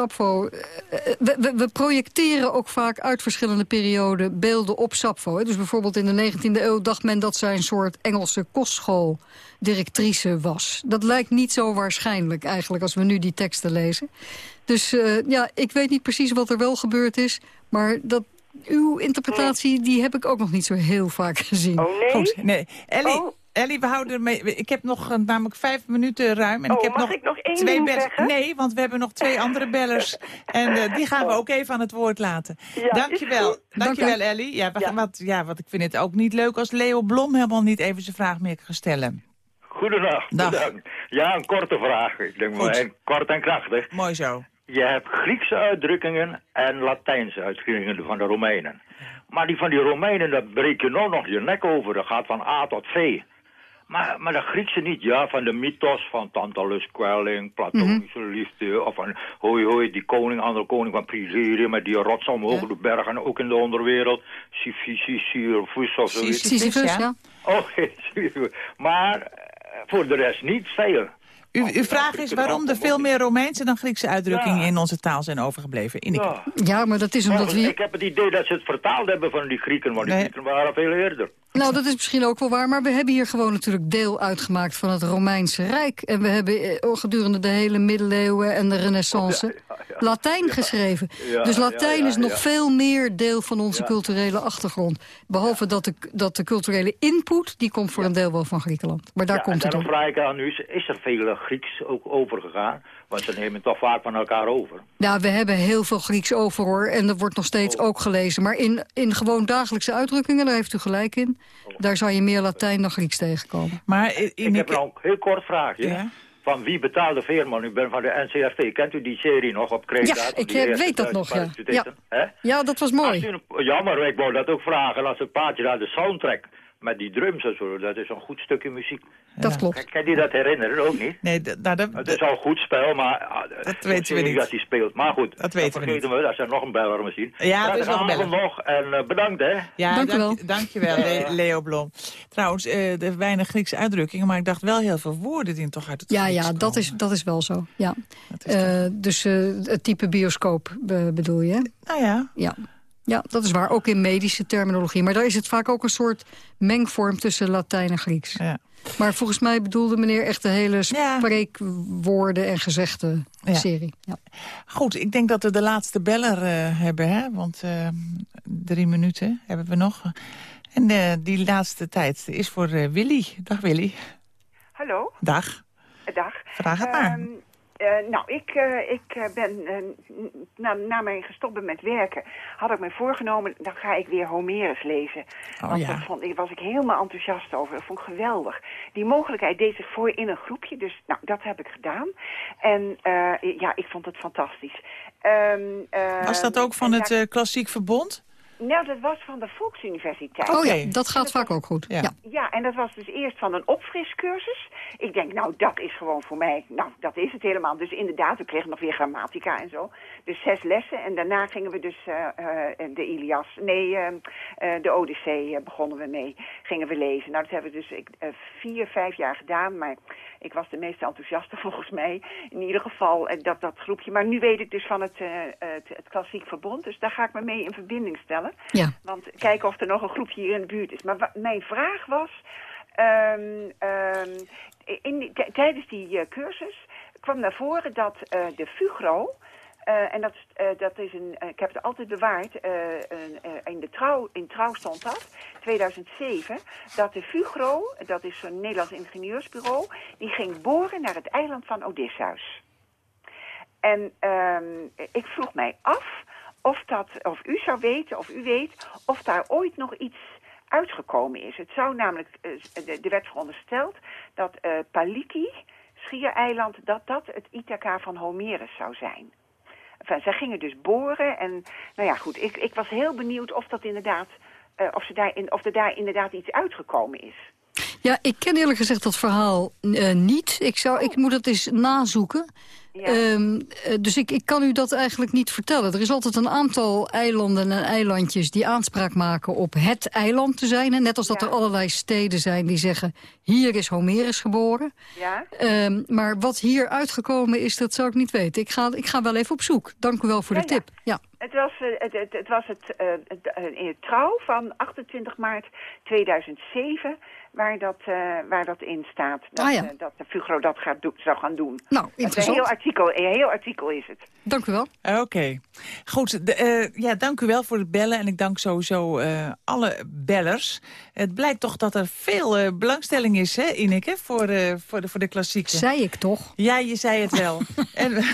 we, projecteren ook vaak uit verschillende perioden beelden op Sappho. hè. Dus bijvoorbeeld in de 19e eeuw dacht men dat zij een soort Engelse kostschooldirectrice was. Dat lijkt niet zo waarschijnlijk eigenlijk als we nu die teksten lezen. Dus ja, ik weet niet precies wat er wel gebeurd is... maar dat, uw interpretatie die heb ik ook nog niet zo heel vaak gezien. Oh nee? Goed, nee. Ellie, Oh. Ellie, we houden ermee. Ik heb nog eh, namelijk vijf minuten ruim. En Oh, ik heb mag nog ik nog één twee bellers. zeggen? Nee, want we hebben nog twee andere bellers. En eh, die gaan we ook even aan het woord laten. Ja, Dankjewel. Dankjewel, Dank. Ellie. Ja, we gaan Wat, ja, wat ik vind het ook niet leuk als Leo Blom helemaal niet even zijn vraag meer kan stellen. Goedendag. Dag. bedankt. Ja, een korte vraag. Ik denk kort en krachtig. Mooi zo. Je hebt Griekse uitdrukkingen en Latijnse uitdrukkingen van de Romeinen. Maar die van die Romeinen, daar breek je nou nog je nek over. Dat gaat van A tot V. Maar, maar de Griekse niet, ja, van de mythos van Tantalus kwelling, platonische liefde, of van hoi hoi, die koning, andere koning van Priserië, met die rots omhoog de bergen, ook in de onderwereld, Sisyphus of zoiets. Sisyphus, ja. Oh, Sisyphus. Maar eh, voor de rest niet veel. U, uw vraag is waarom er veel meer Romeinse dan Griekse uitdrukkingen in onze taal zijn overgebleven. Ineke. Ja. Ja, maar dat is omdat we... Ik heb het idee dat ze het vertaald hebben van die Grieken, want die Nee. Grieken waren veel eerder. Nou, dat is misschien ook wel waar, maar we hebben hier gewoon natuurlijk deel uitgemaakt van het Romeinse Rijk. En we hebben eh, gedurende de hele middeleeuwen en de renaissance Latijn geschreven. Dus Latijn is nog veel meer deel van onze culturele achtergrond. Behalve dat de, dat de culturele input, die komt voor een deel wel van Griekenland. Maar daar komt en het daarom op. vraag ik aan u, is er veel Grieks ook overgegaan? Want ze nemen toch vaak van elkaar over. Ja, we hebben heel veel Grieks over hoor. En er wordt nog steeds Oh. ook gelezen. Maar in, in gewoon dagelijkse uitdrukkingen, daar heeft u gelijk in. Oh. Daar zou je meer Latijn dan Grieks tegenkomen. Maar Ik heb nog een heel kort vraagje. Ja. Van wie betaalde Veerman? U bent van de NCRV. Kent u die serie nog op Kreta? Ja, ik weet dat nog, ja. Ja, dat was mooi. U een- Jammer, ik wou dat ook vragen. Als het paardje naar de soundtrack met die drums en zo, dat is een goed stukje muziek. Dat klopt. Kan, kan je dat herinneren? Ook niet? Nee, nou, dat, Het is al een goed spel, maar ah, dat weten we niet. dat hij speelt. Maar goed, Dat weten we vergeten we. Dat is nog een beller misschien. Ja, er is nog een beller. nog en eh, bedankt hè. Ja, Dank u wel. Dankjewel, Le- Leo Blom. Trouwens, eh er weinig Griekse uitdrukkingen, maar ik dacht wel heel veel woorden die toch uit het Ja, Grieks ja, dat is, dat is wel zo. Ja. is Eh, dus eh, het type bioscoop bedoel je? Nou ja. Ja. Ja, dat is waar. Ook in medische terminologie. Maar daar is het vaak ook een soort mengvorm tussen Latijn en Grieks. Ja. Maar volgens mij bedoelde meneer echt de hele spreekwoorden en gezegde Ja. serie. Ja. Goed, ik denk dat we de laatste beller eh, hebben, hè? want eh, drie minuten hebben we nog. En eh, die laatste tijd is voor eh, Willy. Dag Willy. Hallo, Dag. dag. Vraag het maar. Ehm, eh, nou, ik, eh, ik eh, ben, na, na mijn gestopt met werken, had ik me voorgenomen, dan ga ik weer Homerus lezen. Oh, Want ja. daar vond, ik was ik helemaal enthousiast over. Dat vond ik geweldig. Die mogelijkheid deed zich voor in een groepje, dus nou, dat heb ik gedaan. En ja, ik vond het fantastisch. Ehm, eh, Was dat ook van het daar- Klassiek Verbond? Nou, dat was van de Volksuniversiteit. Oh ja, dat gaat vaak ook goed. Ja. Ja, en dat was dus eerst van een opfriscursus. Ik denk, nou, dat is gewoon voor mij, nou, dat is het helemaal. Dus inderdaad, we kregen nog weer grammatica en zo. Dus zes lessen en daarna gingen we dus eh, eh, de Ilias, nee, eh, eh, de Odyssee begonnen we mee, gingen we lezen. Nou, dat hebben we dus ik, vier, vijf jaar gedaan, maar ik was de meest enthousiaste volgens mij. In ieder geval dat, dat groepje. Maar nu weet ik dus van het, eh, het, het Klassiek Verbond, dus daar ga ik me mee in verbinding stellen. Ja. Want kijken of er nog een groepje hier in de buurt is. Maar mijn vraag was... ehm, ehm, in tijdens die eh, cursus kwam naar voren dat eh, de Fugro... eh, en dat, dat is een, ik heb het altijd bewaard, in, de trouw, in Trouw stond dat, 2007, dat de Fugro, dat is zo'n Nederlands ingenieursbureau, die ging boren naar het eiland van Odysseus. En ehm, ik vroeg mij af of, dat, of u zou weten, of u weet, of daar ooit nog iets uitgekomen is. Het zou namelijk, eh, de- werd verondersteld dat eh Paliki, Schiereiland, dat dat het Ithaca van Homerus zou zijn. Enfin, zij gingen dus boren en, nou ja goed, ik, ik was heel benieuwd of dat inderdaad, eh, of, ze daar in, of er daar inderdaad iets uitgekomen is. Ja, ik ken eerlijk gezegd dat verhaal eh, niet. Ik, zou, ik moet het eens nazoeken. Ehm, eh, dus ik, ik kan u dat eigenlijk niet vertellen. Er is altijd een aantal eilanden en eilandjes die aanspraak maken op het eiland te zijn. Net als dat er allerlei steden zijn die zeggen, hier is Homerus geboren. Ja? Ehm, maar wat hier uitgekomen is, dat zou ik niet weten. Ik ga, ik ga wel even op zoek. Dank u wel voor de tip. Ja. Het was, eh, het, het, het was het, het, in het trouw van 28 maart 2007 waar dat, eh, waar dat in staat. Dat, Ah, ja. eh, dat de Fugro dat gaat do- zou gaan doen. Nou, Het is een interessant. heel artikel, een heel artikel is het. Dank u wel. Oké. Goed, de, eh, ja, dank u wel voor het bellen. En ik dank sowieso eh, alle bellers. Het blijkt toch dat er veel eh, belangstelling is, hè, Ineke, voor, eh, voor, de, voor de klassieke. Zei ik toch? Ja, je zei het wel. en,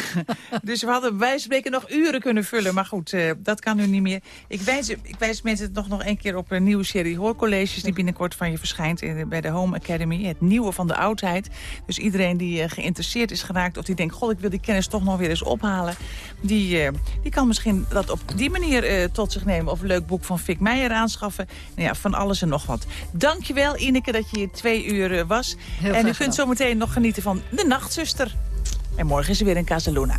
dus we hadden wijze spreken nog uren kunnen vullen. Maar goed. eh, dat kan nu niet meer. Ik wijs, ik wijs mensen nog, nog een keer op een nieuwe serie hoorcolleges... die binnenkort van je verschijnt bij de Home Academy. Het nieuwe van de oudheid. Dus iedereen die eh, geïnteresseerd is geraakt... of die denkt, god, ik wil die kennis toch nog weer eens ophalen... die, eh, die kan misschien dat op die manier eh, tot zich nemen. Of een leuk boek van Fik Meijer aanschaffen. Nou ja, van alles en nog wat. Dankjewel, Ineke, dat je hier twee uur was. Heel en u kunt gedaan. zo meteen nog genieten van De Nachtzuster. En morgen is er weer in Casaluna.